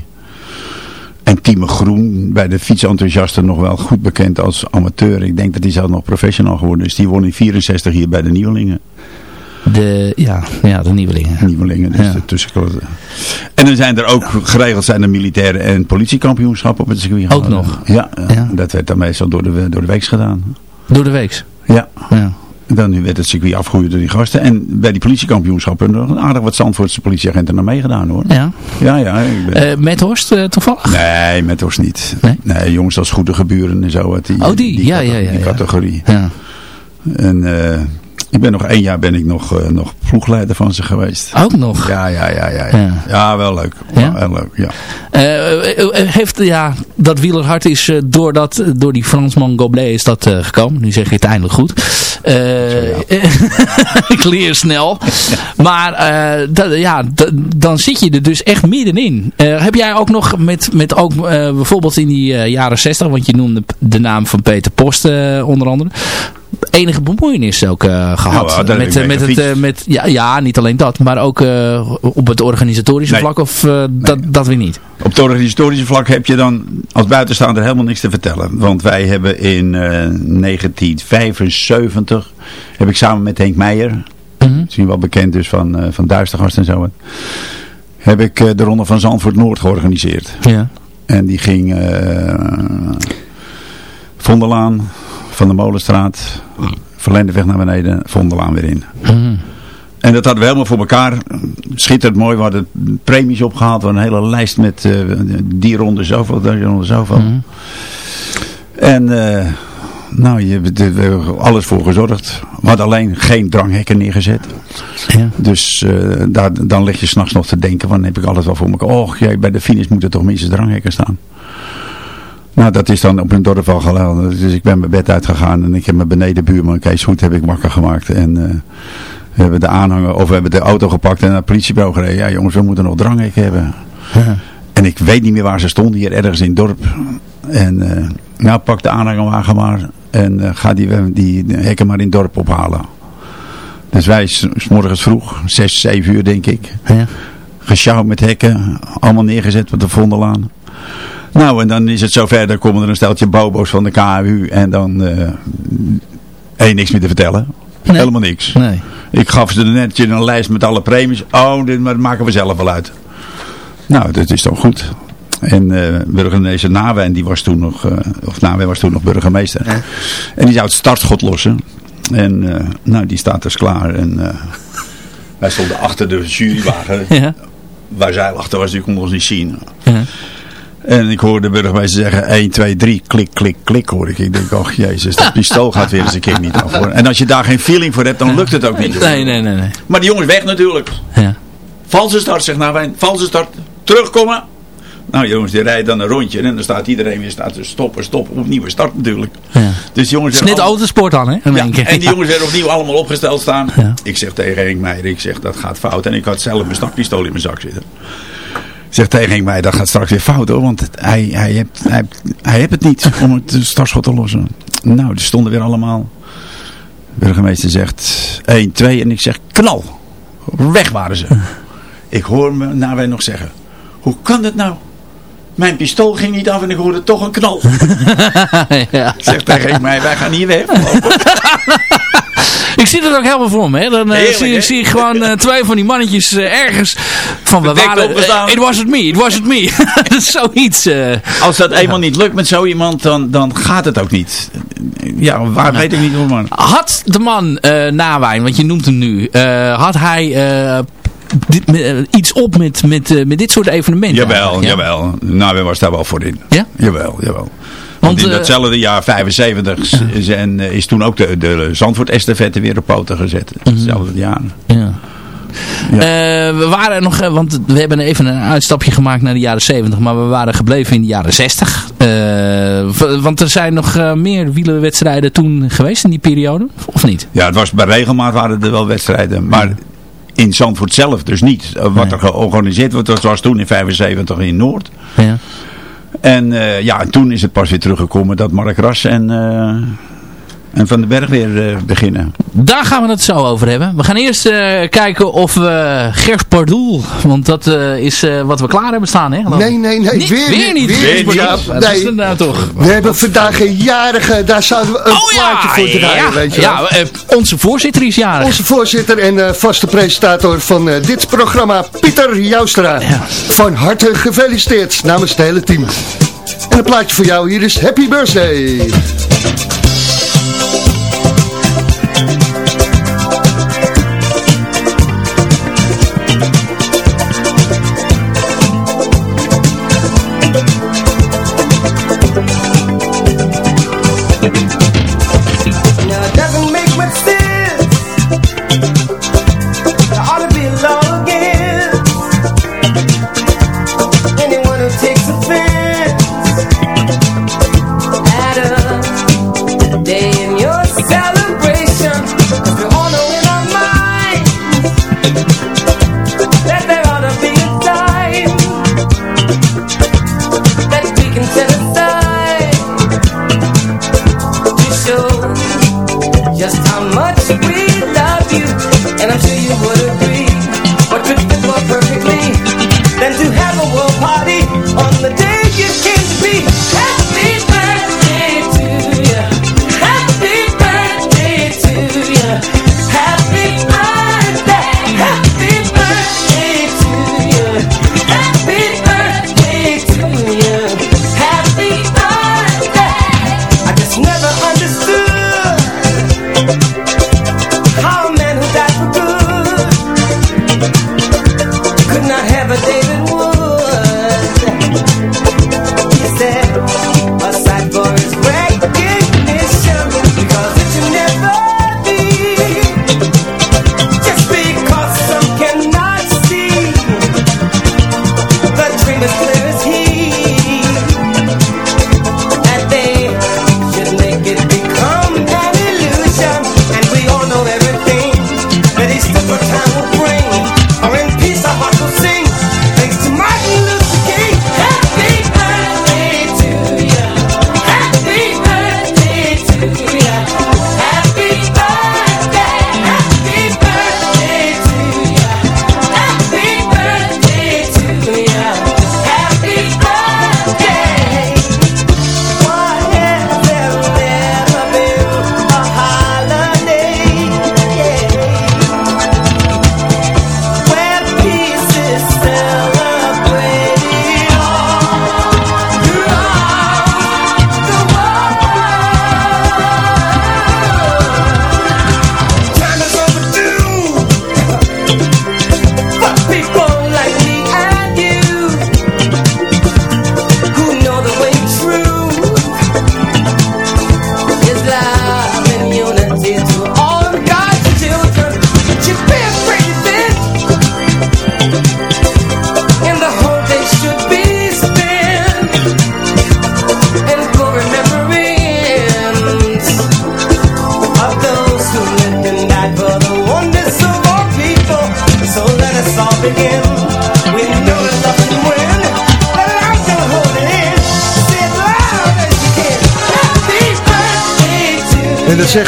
En Tieme Groen, bij de fietsenthousiasten nog wel goed bekend als amateur. Ik denk dat hij zelf nog professional geworden is. Die won in 64 hier bij de Nieuwelingen. De, ja, ja, de nieuwelingen. Nieuwelingen, dus Ja. de tussenklasse. En dan zijn er ook geregeld zijn er militaire en politiekampioenschappen op het circuit. Ook nog? Ja, ja. Dat werd dan meestal door de, door de weeks gedaan. Door de weeks. Ja. Ja. Dan werd het circuit afgehuurd door die gasten. En bij die politiekampioenschappen hebben er nog aardig wat Zandvoortse politieagenten naar meegedaan hoor. ja. Ja, ja. Ik ben... Eh, met Horst eh, toevallig? nee, met ons niet. Nee? jongens als goede geburen en zo. Die, Oh, die. Ja, ja, ja, Die categorie. Ja. En eh, ik ben nog één jaar ben ik nog, eh, nog ploegleider van ze geweest. Ook nog? Ja, ja, ja, ja. Ja, Ja. ja wel leuk. Ja? Wel leuk, ja. Eh, eh, heeft, ja, dat wielerhart is eh, door, dat, door die Fransman Goblet is dat gekomen. Nu zeg je het eindelijk goed. Ik leer snel. Maar ja, dan zit je er dus echt middenin. Heb jij ook nog met, met ook bijvoorbeeld in die jaren 60, want je noemde de naam van Peter Post onder andere enige bemoeienis ook eh, gehad. Met, met het, eh, met, ja, ja, niet alleen dat, maar ook eh, op het organisatorische Nee. vlak of dat, dat weer niet? Op het organisatorische vlak heb je dan als buitenstaander helemaal niks te vertellen. Want wij hebben in eh, 1975, heb ik samen met Henk Meijer, Mhm. misschien wel bekend dus van, van Duistergast en zo, heb ik de Ronde van Zandvoort Noord georganiseerd. Ja. En die ging Vonderlaan, Van de Molenstraat, Verlendeweg naar beneden, Vondelaan weer in. Mhm. En dat hadden we helemaal voor elkaar. Schitterend mooi. We hadden premies opgehaald. We hadden een hele lijst met eh, die ronde zoveel, die ronde zoveel. Mhm. En eh, nou, je, we alles voor gezorgd. We hadden alleen geen dranghekken neergezet. Ja. Dus eh, daar, dan lig je s'nachts nog te denken, van heb ik alles wel voor elkaar. Och, jij, bij de finish moeten toch minstens dranghekken staan. Nou, dat is dan op een dorp al geleden. Dus ik ben mijn bed uitgegaan en ik heb mijn benedenbuurman Kees Goed heb ik wakker gemaakt. En eh, we hebben de aanhanger, of we hebben de auto gepakt en naar het politiebureau gereden. Ja jongens, we moeten nog dranghekken hebben. En ik weet niet meer waar ze stonden, hier ergens in het dorp. En eh, nou, pak de aanhangerwagen maar en eh, ga die, die hekken maar in het dorp ophalen. Dus wij, s morgens vroeg, 6, 7 uur denk ik, Ja. gesjouwd met hekken, allemaal neergezet op de Vondelaan. Nou, en dan is het zover, dan komen er een steltje bobo's van de KU en dan je niks meer te vertellen. Nee. Helemaal niks. Nee. Ik gaf ze net een lijst met alle premies. Oh, dit maar dat maken we zelf wel uit. Nou, dat is toch goed. En eh burgemeester Nawijn, die was toen nog, eh, of Nawijn was toen nog burgemeester. En die zou het startschot lossen. En nou, die staat dus klaar. En wij stonden achter de jurywagen. Ja. Waar zij achter was, die kon ons niet zien. Ja. En ik hoorde de burgemeester zeggen 1, 2, 3, klik, klik, klik hoor ik. Ik denk, oh jezus, dat pistool gaat weer eens een keer niet af hoor. En als je daar geen feeling voor hebt, dan lukt het ook niet. Nee, nee, nee. nee. Maar die jongens weg natuurlijk. Ja. Valse start, zegt Nawijn. Valse start. Terugkomen. Nou jongens, die rijden dan een rondje. En dan staat iedereen weer staat te stoppen, stoppen. Opnieuw start natuurlijk. Ja. Dus jongens Het is net autosport dan, hè? Ja, en die jongens werden opnieuw allemaal opgesteld staan. Ja. Ik zeg tegen Henk Meijer, ik zeg dat gaat fout. En ik had zelf mijn stakpistool in mijn zak zitten. Ik zeg tegen Meijer, dat gaat straks weer fout hoor. Want hij, hij, heeft, hij, hij heeft het niet om het startschot te lossen. Nou, die stonden weer allemaal. De burgemeester zegt 1, 2 en ik zeg knal. Weg waren ze. Ik hoor me na wij nog zeggen. Hoe kan dat nou? Mijn pistool ging niet af en ik hoorde toch een knal. ja. Ik zeg tegen Meijer, wij gaan hier weg. Zie het ook helemaal voor me. Hè. Dan eh, Heerlijk, zie, hè? zie ik gewoon eh, twee van die mannetjes eh, ergens van we waren... it wasn't me, it wasn't me. Dat is zoiets. eh. Als dat eenmaal niet lukt met zo iemand, dan, dan gaat het ook niet. Ja, waar weet ik niet hoe, man. Had de man eh Nawijn, want je noemt hem nu, eh, had hij eh, dit, iets op met, met, eh, met dit soort evenementen? Jawel, Ja. jawel. Nou, we was daar wel voor in. Ja? Jawel, jawel. Want, in eh, datzelfde jaar 75 is, en, eh, is toen ook de, de Zandvoort estafette weer op poten gezet. Hetzelfde jaar. Ja. Eh, we waren nog, want we hebben even een uitstapje gemaakt naar de jaren 70, maar we waren gebleven in de jaren 60. Eh, v- want er zijn nog meer wielerwedstrijden toen geweest in die periode, of niet? Ja, het was bij regelmaat waren er wel wedstrijden. Maar in Zandvoort zelf dus niet. Wat er georganiseerd wordt, dat was toen in 75 in Noord. Ja. En eh, ja, en toen is het pas weer teruggekomen dat Mark Ras en, eh, en Van den Berg weer eh, beginnen. Daar gaan we het zo over hebben. We gaan eerst eh, kijken of we Gert Pardoel, want dat eh, is eh, wat we klaar hebben staan. Hè. Nee, nee, nee. Niet? Weer, Weer niet. Weer niet. Ja, is het nou toch? We hebben vandaag een jarige, daar zouden we een Oh plaatje voor draaien, ja, weet je ja eh, onze voorzitter is jarig. Onze voorzitter en eh, vaste presentator van eh, dit programma, Pieter Joustra. Van harte gefeliciteerd namens het hele team. En een plaatje voor jou, hier is Happy Birthday.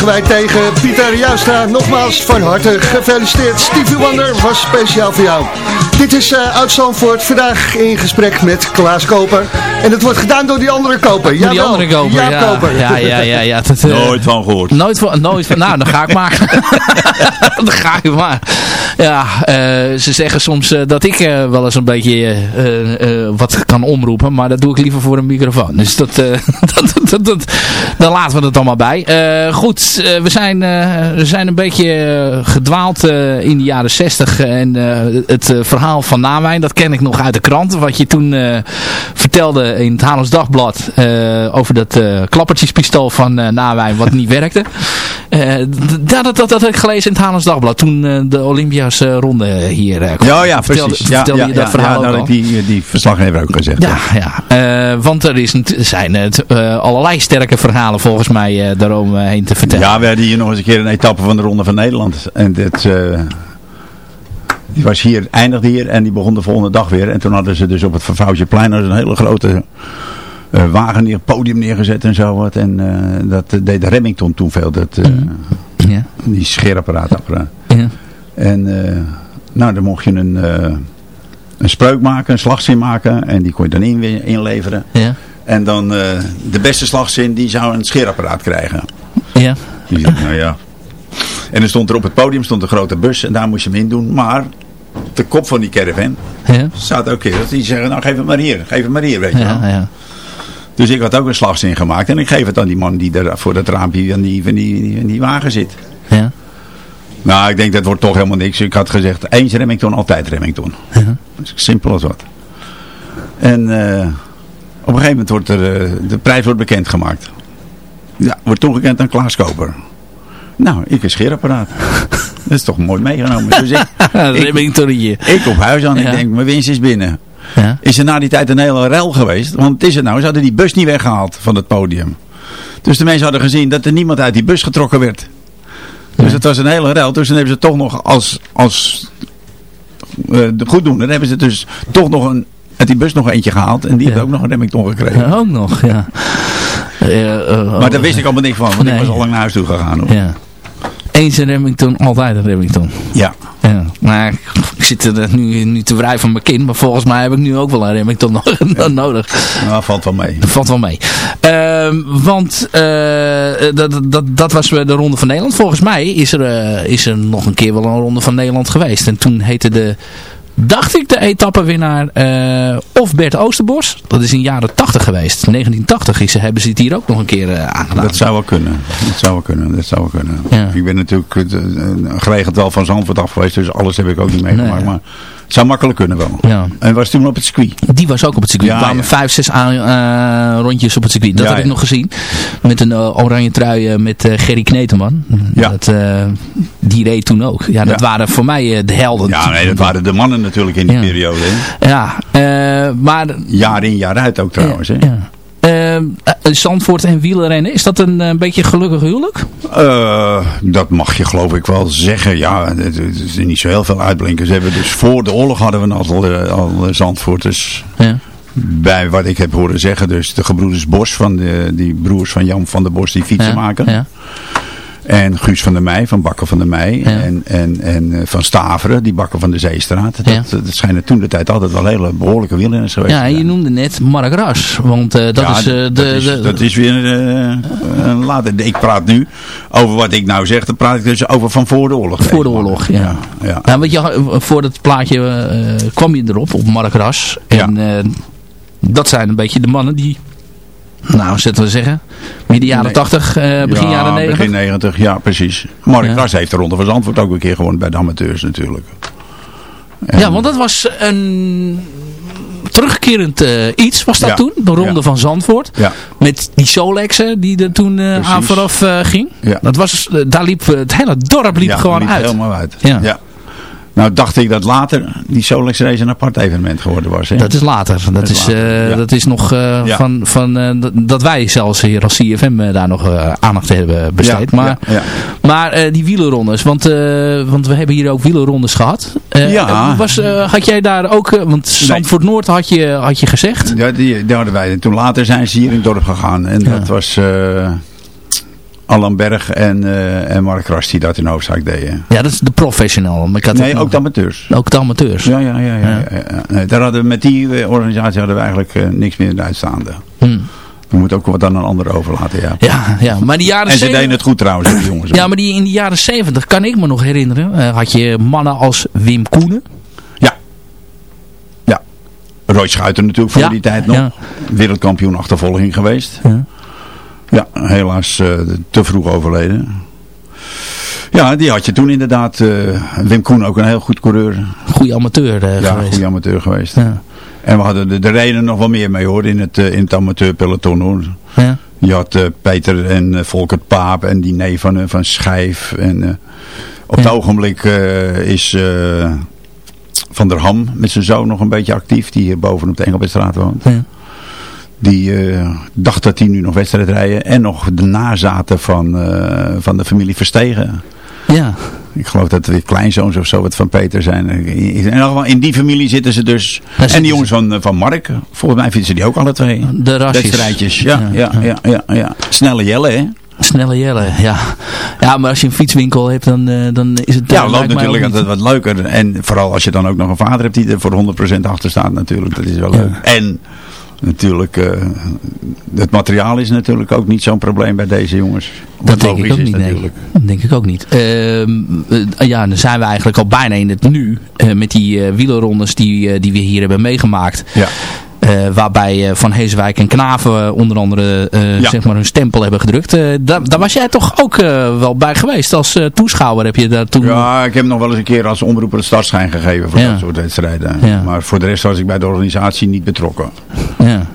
Wij tegen Pieter Joustra. Nogmaals van harte gefeliciteerd. Stevie Wonder was speciaal voor jou. Dit is uh, Oud Zandvoort. Vandaag in gesprek met Klaas Koper. En het wordt gedaan door die andere Koper. Door die andere koper, ja. Koper. Ja, ja, ja. ja dat, eh, Nooit van gehoord. Nooit van, nooit van, nou dan ga ik maar. dan ga ik maar. Ja, eh, ze zeggen soms eh, dat ik eh, wel eens een beetje eh, eh, wat kan omroepen, maar dat doe ik liever voor een microfoon. Dus dat, eh, dat, dat, dat, daar laten we het allemaal bij. Eh, goed, we, zijn, eh, we zijn een beetje gedwaald eh, in de jaren 60 en eh, het eh, verhaal van Nawijn, dat ken ik nog uit de krant. Wat je toen eh, vertelde in het Haarlems Dagblad eh, over dat eh, klappertjespistool van eh Nawijn wat niet werkte. Eh, d- dat, dat, dat had ik gelezen in het Haarlems Dagblad toen de Olympia's ronde hier kwam. Ja, ja, Vertelde- precies. Vertelde ja, je dat verhaal ja, ook dat al? heb die, die verslaggever ook gezegd. Ja, ja. Want er is, zijn het, allerlei sterke verhalen volgens mij uh, daaromheen te vertellen. Ja, we hadden hier nog eens een keer een etappe van de Ronde van Nederland. En dit, die was hier, eindigde hier en die begon de volgende dag weer. En toen hadden ze dus op het Vervouwtjeplein een hele grote eh, wagen neer, podium neergezet en zo wat. En eh, dat eh, deed de Remington toen veel, dat, Ja. die scheerapparaatapparaat. Ja. En nou, dan mocht je een, een spreuk maken, een slagzin maken. En die kon je dan in, inleveren. Ja. En dan de beste slagzin, die zou een scheerapparaat krijgen. Ja. Die nou ja. En er stond er op het podium stond een grote bus en daar moest je hem in doen. Maar de kop van die caravan Ja. staat ook kerels die zeggen, nou geef het maar hier, geef het maar hier, weet je wel. Ja. Dus ik had ook een slagzin gemaakt en ik geef het aan die man die daar voor dat raampje van die, van die, van die wagen zit. Ja. Nou, ik denk dat wordt toch helemaal niks. Ik had gezegd, eens Remington, altijd Remington. Ja. Simpel als wat. En eh, op een gegeven moment wordt er, eh, de prijs wordt bekendgemaakt. Ja, wordt toegekend aan Klaas Koper. Nou, ik een scheerapparaat. Dat is toch mooi meegenomen. Dus ik, ik, ik op huis aan, Ja. ik denk, mijn winst is binnen. Ja. Is er na die tijd een hele rel geweest? Want het is het nou, ze hadden die bus niet weggehaald van het podium. Dus de mensen hadden gezien dat er niemand uit die bus getrokken werd. Dus het was een hele rel. Dus dan hebben ze toch nog als, als de goeddoener, hebben ze dus toch nog een, uit die bus nog eentje gehaald. En die Ja. heeft ook nog een Remington gekregen. Ook nog, ja. Eh, eh, Maar daar wist ik allemaal niks van, want Nee. ik was al lang naar huis toe gegaan. Hoor. Ja. Eens een Remington, altijd een Remington. Ja. Ja, maar ik, zit er nu, nu te wrijven van mijn kin, maar volgens mij heb ik nu ook wel een Remington nog nodig. Nou, valt wel mee. Dat valt wel mee. Ehm, want eh, dat, dat, dat was de Ronde van Nederland. Volgens mij is er, is er nog een keer wel een Ronde van Nederland geweest. En toen heette de, dacht ik, de etappewinnaar eh of Bert Oosterbos. Dat is in de jaren 80 geweest. 1980 is, hebben ze het hier ook nog een keer eh, aangedaan. Dat zou wel kunnen. Dat zou wel kunnen. Dat zou wel kunnen. Ja. Ik ben natuurlijk eh, geregeld wel van Zandvoort af geweest, dus alles heb ik ook niet meegemaakt. Nee, ja. Maar Zou makkelijk kunnen wel. Ja. En was toen op het circuit. Die was ook op het circuit. Ja, er kwamen ja. vijf, zes aan, eh, rondjes op het circuit. Dat Ja, heb ik nog gezien. Met een eh, oranje trui eh, met Gerry Kneteman. Ja. Dat, die reed toen ook. Ja, dat waren voor mij de helden. Ja, nee, dat waren de mannen natuurlijk in die periode. Hè. Ja, maar... Jaar in, jaar uit ook trouwens. Hè. Ja. Eh, eh, Zandvoort en wielrennen, is dat een, eh, beetje gelukkig huwelijk? Eh, dat mag je geloof ik wel zeggen. Ja, het, het is niet zo heel veel uitblinkers. Hebben dus voor de oorlog hadden we al, eh, al Zandvoorters. Ja. Bij wat ik heb horen zeggen. Dus de gebroeders Bos, van de, die broers van Jan van der Bos die fietsen Ja, maken. ja. En Guus van der Meij, van Bakker van der Meij. Ja. En, en, en eh, Van Staveren, die Bakker van de Zeestraat. Dat, Ja. dat schijnen toen de tijd altijd wel hele behoorlijke wielrenners geweest Ja, je noemde net Mark Ras. Want eh, dat Ja, is... eh, de, dat, is, de, dat is weer een later. Ik praat nu over wat ik nou zeg. Dan praat ik dus over van voor de oorlog. Voor de oorlog, ja. ja, want je, voor dat plaatje kwam je erop, op Mark Ras. En dat zijn een beetje de mannen die, nou, zullen we zeggen, midden jaren Nee. 80, eh, begin Ja, jaren 90. Begin 90, ja precies. Mark Ja. Heeft de Ronde van Zandvoort ook een keer gewonnen bij de amateurs natuurlijk. En- Ja, want dat was een terugkerend eh, iets, was dat Ja. toen. De Ronde van Zandvoort. Ja, Met die Solexen die er toen eh, aan vooraf eh, ging. Ja. Dat was, daar liep, het hele dorp liep gewoon liep uit. helemaal uit. Ja. Nou dacht ik dat later die Solex race een apart evenement geworden was. Hè? Dat is later. Dat, is is, later, eh, ja. dat is nog eh, Ja. van, van eh, dat- wij zelfs hier als CFM daar nog aandacht hebben besteed. Ja, maar maar die wielerrondes, want, want we hebben hier ook wielerrondes gehad. Eh, Ja. Was, had jij daar ook, want Zandvoort Noord had je, had je gezegd. Ja, die, die hadden wij. En toen later zijn ze hier in het dorp gegaan. En dat was Allan Berg en, eh, en Mark Ras die dat in hoofdzaak deden. Ja, dat is de professional. Maar ik had Nee, ook nog- de amateurs. ook de amateurs. Ja, ja, ja. ja, Ja. Nee, daar hadden we met die eh, organisatie hadden we eigenlijk eh, niks meer uitstaande. Hm. We moeten ook wat aan een ander overlaten, ja. Ja, ja, maar die jaren En ze 70 deden het goed trouwens, die jongens. Ja, maar die, in de jaren 70 kan ik me nog herinneren. had je mannen als Wim Koenen. Ja. Ja. Roy Schuiter natuurlijk voor die tijd nog. Wereldkampioen achtervolging geweest. Ja. Ja, helaas eh, te vroeg overleden. Ja, die had je toen inderdaad. eh, Wim Koen ook een heel goed coureur. Amateur eh, Ja, geweest. goede amateur geweest. Ja. En we hadden de reden nog wel meer mee hoor in het, in het amateurpeloton hoor. Ja. Je had Peter en Volkert Paap en die neef van, van Schijf. En op het Ja. ogenblik is Van der Ham met zijn zoon nog een beetje actief. Die hier boven op de Engelbertstraat woont. Ja. Die eh, dacht dat hij nu nog wedstrijd rijden. En nog de nazaten van, eh, van de familie Verstegen. ja. Ik geloof dat er weer kleinzoons of zo wat van Peter zijn. In, in, die familie zitten ze dus. En die jongens van, van Mark. Volgens mij vinden ze die ook alle twee. De rasjes. Wedstrijdjes. Ja, ja, Ja, ja, ja, ja, Snelle Jelle hè. Snelle Jelle, ja. Ja, maar als je een fietswinkel hebt, dan, eh, dan is het... Ja, loopt natuurlijk altijd wat leuker. En vooral als je dan ook nog een vader hebt die er voor 100% achter staat natuurlijk. Dat is wel Ja. leuk. En natuurlijk, eh, het materiaal is natuurlijk ook niet zo'n probleem bij deze jongens. Dat denk ik ook niet, nee. Dat denk ik ook niet. Ja, dan zijn we eigenlijk al bijna in het nu. eh, met die eh wielerrondes die, die we hier hebben meegemaakt. Ja. Eh, waarbij eh, Van Heeswijk en Knaven eh, onder andere Ja. zeg maar hun stempel hebben gedrukt. Eh, daar, daar was jij toch ook wel bij geweest. Als toeschouwer heb je daar toen... Ja, ik heb nog wel eens een keer als omroeper een startschijn gegeven voor Ja. dat soort wedstrijden. Ja. Maar voor de rest was ik bij de organisatie niet betrokken. Ja.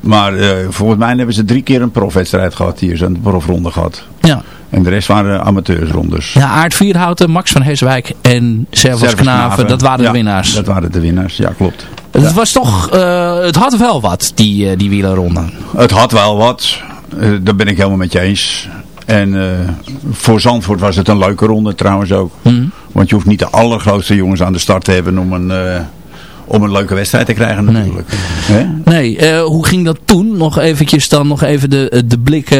Maar eh, volgens mij hebben ze drie keer een profwedstrijd gehad hier. Een profronde gehad. Ja. En de rest waren amateursrondes. ja, Aard Vierhouten, Max van Heeswijk en Servus Knaven, dat waren Ja, de winnaars. Dat waren de winnaars, ja klopt. Het was toch, eh, het had wel wat, die, eh, die wielerronde. Het had wel wat. Eh, daar ben ik helemaal met je eens. En voor Zandvoort was het een leuke ronde trouwens ook. Hm. Want je hoeft niet de allergrootste jongens aan de start te hebben om een, om een leuke wedstrijd te krijgen Nee. natuurlijk. Hè? Nee, eh, hoe ging dat toen? Nog eventjes dan nog even de, de blik eh,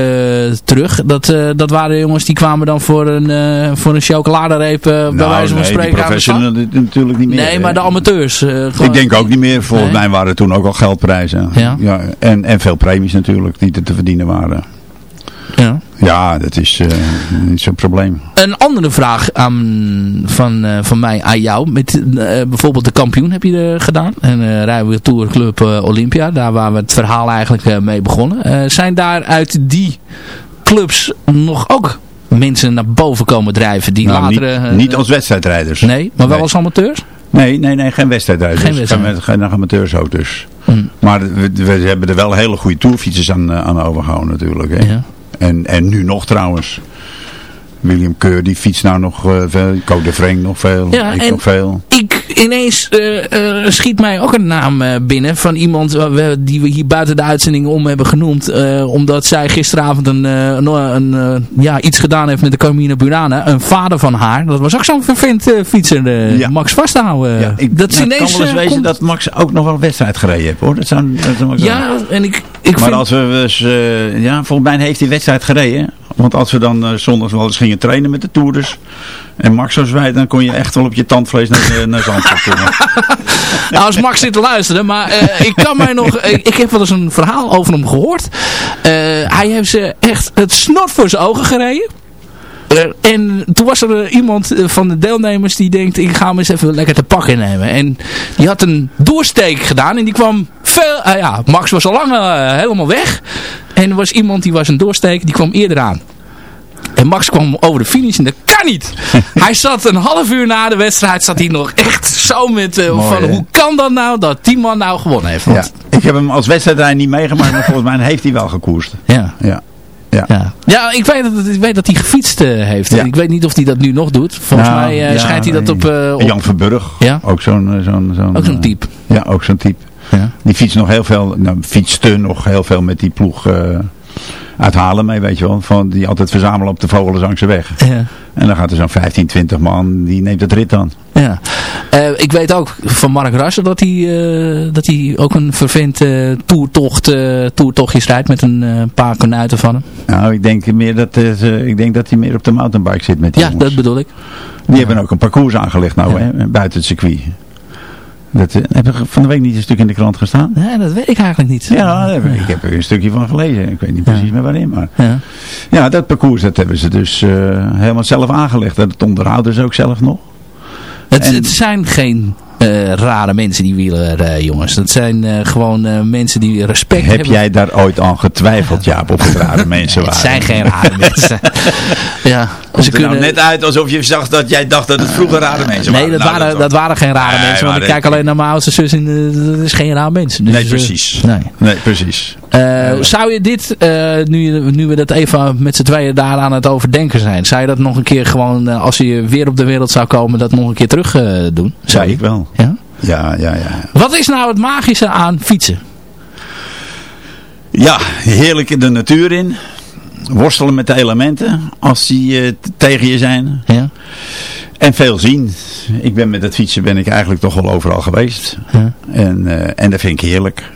terug. Dat, eh, dat waren jongens die kwamen dan voor een, eh, voor een chocoladereep eh, bij Nou, wijze van nee, spreken slag. professionals natuurlijk niet meer. Nee, hè. maar de amateurs. eh, gewoon- Ik denk ook niet meer. Volgens Nee. mij waren toen ook al geldprijzen. Ja. en, en veel premies natuurlijk die te verdienen waren. Ja. Dat is eh, niet zo'n probleem. Een andere vraag aan, van, eh, van mij aan jou. Met eh, bijvoorbeeld de kampioen heb je gedaan. En uh, Rijwiel Tour Club Olympia. Daar waar we het verhaal eigenlijk mee begonnen. Zijn daar uit die clubs nog ook mensen naar boven komen drijven? Die Nou, later... niet, eh, niet als wedstrijdrijders. Nee, maar wel Nee. als amateurs? Nee, nee, nee, geen wedstrijdrijders. Geen wedstrijd. Geen, geen amateursauto's. Hmm. Maar we, we hebben er wel hele goede tourfietsers aan, aan overgehouden natuurlijk. Hè? Ja. En, en nu nog trouwens. William Keur die fietst nou nog eh, veel. Code de Vreng nog veel. Ja, ik en- nog veel. Ik ineens eh, eh, schiet mij ook een naam eh, binnen van iemand we- die we hier buiten de uitzending om hebben genoemd. eh, omdat zij gisteravond een, eh, een, een, eh, ja, iets gedaan heeft met de Carmina Burana. Een vader van haar. Dat was ook zo'n vervent eh, fietser. Ja. Max Vasthouden. Ja, ik, dat is nou, het ineens... kan wel eens wezen komt- dat Max ook nog wel een wedstrijd gereden heeft hoor. Dat zou, dat. Ja, en ik, ik maar vind... als we dus, eh, ja, volgens mij heeft hij wedstrijd gereden. Want als we dan eh, zondags wel eens gingen trainen met de toerders. En Max zou zwijgen, dan kon je echt wel op je tandvlees naar, eh, naar Zandvoort komen. Nou, als Max zit te luisteren, maar eh, ik kan mij nog... Ik, ik heb wel eens een verhaal over hem gehoord. Eh, hij heeft ze echt het snot voor zijn ogen gereden. En toen was er iemand van de deelnemers die denkt, ik ga hem eens even lekker te pakken nemen. En die had een doorsteek gedaan en die kwam veel... ja, Max was al lang helemaal weg. En er was iemand die was een doorsteek, die kwam eerder aan. En Max kwam over de finish en dat kan niet. hij zat een half uur na de wedstrijd, zat hij nog echt zo met eh, Mooi, van hè? hoe kan dat nou dat die man nou gewonnen heeft. Ja, ik heb hem als wedstrijdrijd niet meegemaakt, maar volgens mij heeft hij wel gekoerst. ja. Ja. Ja. Ja, ja ik, weet dat, ik weet dat hij gefietst eh, heeft. Ja. Ik weet niet of hij dat nu nog doet. Volgens Nou, mij ja, schijnt hij dat op... op Jan Verburg, Ja? ook zo'n zo'n zo'n ook zo'n type. Ja, ook zo'n type. Ja. Die fietst nog heel veel, nou, fietste nog heel veel met die ploeg uit Haarlem mee, weet je wel. Van, die altijd verzamelen op de Vogelenzangse weg. Ja. En dan gaat er zo'n 15, 20 man, die neemt het rit dan. Ja. Eh, ik weet ook van Mark Russen dat hij, eh, dat hij ook een vervent eh toertocht, toertochtjes rijdt met een paar kanuiten van hem. Nou, ik denk, meer dat, ik denk dat hij meer op de mountainbike zit met die Ja, jongens. dat bedoel ik. Die hebben ook een parcours aangelegd nou, Ja. hè, buiten het circuit. Dat eh, heb ik van de week niet een stuk in de krant gestaan. Nee, dat weet ik eigenlijk niet. Ja, ik heb er een stukje van gelezen. Ik weet niet Ja. precies meer waarin, maar... Ja. Ja, dat parcours dat hebben ze dus eh, helemaal zelf aangelegd. En het onderhouden ze ook zelf nog. Het, En- het zijn geen eh, rare mensen die wielen, eh, jongens. Dat zijn eh, gewoon mensen die respect Heb hebben. jij daar ooit aan getwijfeld, Jaap, of het rare mensen Het waren? zijn geen rare mensen. ja, Komt ze er nou kunnen... net uit alsof je zag dat jij dacht dat het vroeger rare mensen Nee, waren. dat, Nou, waren, dat waren geen rare Nee, mensen. Want ik kijk dat- alleen naar mijn oudste zus en dat is geen raar mens. Dus, Nee, precies. nee. Nee, precies. Eh, zou je dit, eh, nu, nu we dat even met z'n tweeën daar aan het overdenken zijn, zou je dat nog een keer gewoon, eh, als je weer op de wereld zou komen, dat nog een keer terug eh, doen? Zou ik wel. Ja? Ja, ja, ja. Wat is nou het magische aan fietsen? Ja, heerlijk de natuur in. Worstelen met de elementen als die eh, tegen je zijn. Ja? En veel zien. Ik ben met het fietsen ben ik eigenlijk toch wel overal geweest. Ja. En, eh, en dat vind ik heerlijk.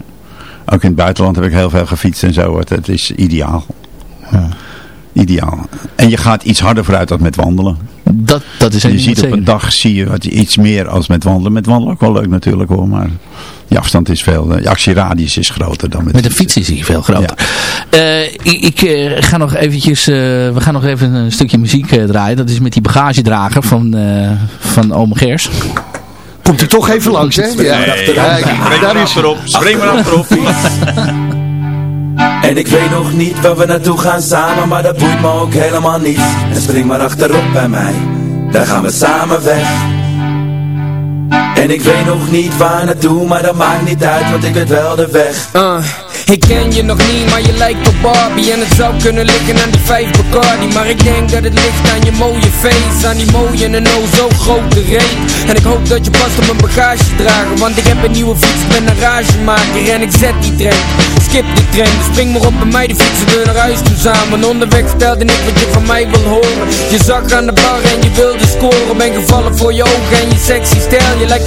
Ook in het buitenland heb ik heel veel gefietst en zo. Het, is ideaal. Ja. Ideaal. En je gaat iets harder vooruit dan met wandelen. Dat, dat is Je ziet op een dag zie je wat, iets meer als met wandelen. Met wandelen ook wel leuk natuurlijk hoor. Maar die afstand is veel. De actieradius is groter dan met Met de fiets is hij veel groter. Eh, ik ik eh, ga nog eventjes, eh, we gaan nog even een stukje muziek eh, draaien. Dat is met die bagagedrager van, eh van Ome Gers. Komt hij toch even langs, hè? Ja, ja, spring daar maar is achterop. Spring maar achterop. En ik weet nog niet waar we naartoe gaan samen, maar dat boeit me ook helemaal niet. En spring maar achterop bij mij, daar gaan we samen weg. En ik weet nog niet waar naartoe, maar dat maakt niet uit, want ik weet wel de weg. Uh, ik ken je nog niet, maar je lijkt op Barbie. En het zou kunnen liggen aan die vijf Bacardi. Maar ik denk dat het ligt aan je mooie face Aan die mooie en oh zo grote reet. En ik hoop dat je past op mijn bagage dragen Want ik heb een nieuwe fiets, ik ben een ragemaker. En ik zet die trein, skip die trein. Dus spring maar op bij mij, de fietsen we naar huis toe samen. Onderweg stelde ik wat je van mij wil horen. Je zag aan de bar en je wilde scoren. Ben gevallen voor je ogen en je sexy stijl. Je lijkt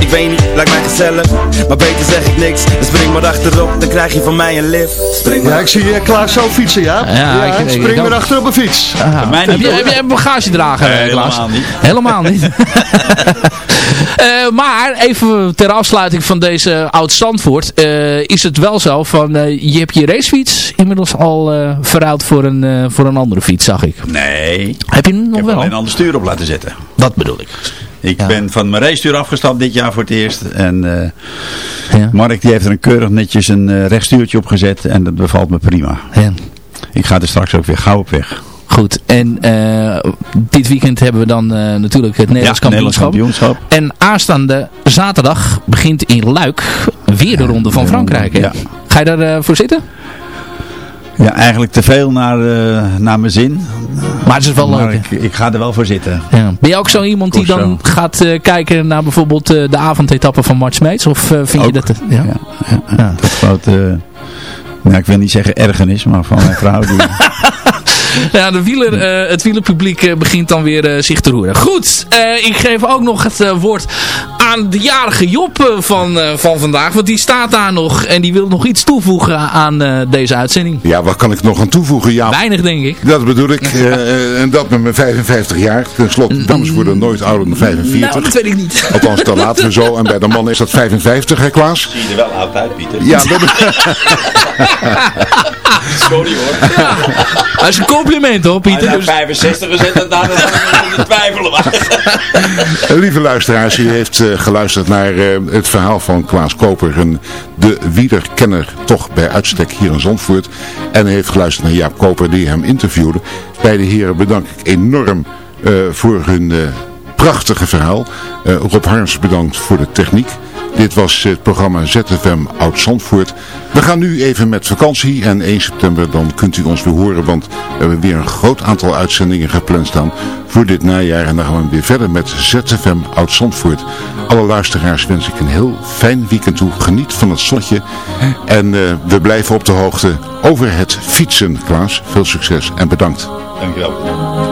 ik weet niet, lijkt mij gezellig Maar beter zeg ik niks, dan spring maar achterop Dan krijg je van mij een lift spring Ja, ik zie je Klaas zo fietsen, ja? Ja, ik- ik- spring ik maar ook. achter op een fiets. Mij Heb je, heb je een bagagedrager, Nee, eh, Klaas? helemaal niet. Helemaal niet. Eh, maar even ter afsluiting van deze oud-Zandvoort. eh, is het wel zo van, eh, je hebt je racefiets inmiddels al eh verruild voor een, eh, voor een andere fiets, zag ik. Nee, Heb je hem ik nog heb wel? alleen een ander stuur op laten zetten. Dat bedoel ik. Ik Ja. ben van mijn racestuur afgestapt dit jaar voor het eerst. En eh, Ja. Mark die heeft er een keurig netjes een eh, rechtstuurtje op gezet. En dat bevalt me prima. Ja. Ik ga er straks ook weer gauw op weg. Goed, en eh, dit weekend hebben we dan natuurlijk het Nederlands ja, Nederlands kampioenschap. kampioenschap. En aanstaande zaterdag begint in Luik weer de Ronde van Frankrijk. ja. Ga je daarvoor voor zitten? Ja, eigenlijk te veel naar, eh, naar mijn zin. Maar het is wel leuk. ik, ik ga er wel voor zitten. Ja. Ben je ook zo iemand die dan gaat eh, kijken naar bijvoorbeeld eh, de avondetappe van Mart Smeets? Of vind je dat... Ja. Ja, ja, ja. Nou, ik wil niet zeggen ergernis, maar van mijn vrouw. Die, Ja, de wieler, het wielerpubliek begint dan weer zich te roeren. Goed, ik geef ook nog het woord aan de jarige Job eh, van, eh, van vandaag. Want die staat daar nog en die wil nog iets toevoegen aan eh, deze uitzending. Ja, wat kan ik nog aan toevoegen? Ja, Weinig, denk ik. dat bedoel ik. en dat met mijn 55 jaar. Ten slotte, dames worden nooit ouder dan 45. Nou, dat weet ik niet. Althans, dat laten we zo. En bij de mannen is dat 55, hè Klaas? zie je er wel oud uit, Pieter. Ja, dat, Sorry hoor. Dat is een compliment hoor, Pieter. Dus, 65 gezet en daar te twijfelen. Maar. lieve luisteraars, u heeft eh, geluisterd naar eh, het verhaal van Klaas Koper. Een, de wielerkenner toch bij uitstek hier in Zandvoort. En heeft geluisterd naar Jaap Koper die hem interviewde. Beide heren bedank ik enorm eh, voor hun eh, prachtige verhaal. Eh, Rob Harms bedankt voor de techniek. Dit was het programma ZFM Oud Zandvoort. We gaan nu even met vakantie en 1 september dan kunt u ons weer horen, want we hebben weer een groot aantal uitzendingen gepland staan voor dit najaar. En dan gaan we weer verder met ZFM Oud Zandvoort. Alle luisteraars wens ik een heel fijn weekend toe. Geniet van het zonnetje. En eh, we blijven op de hoogte over het fietsen, Klaas. Veel succes en bedankt. Dankjewel.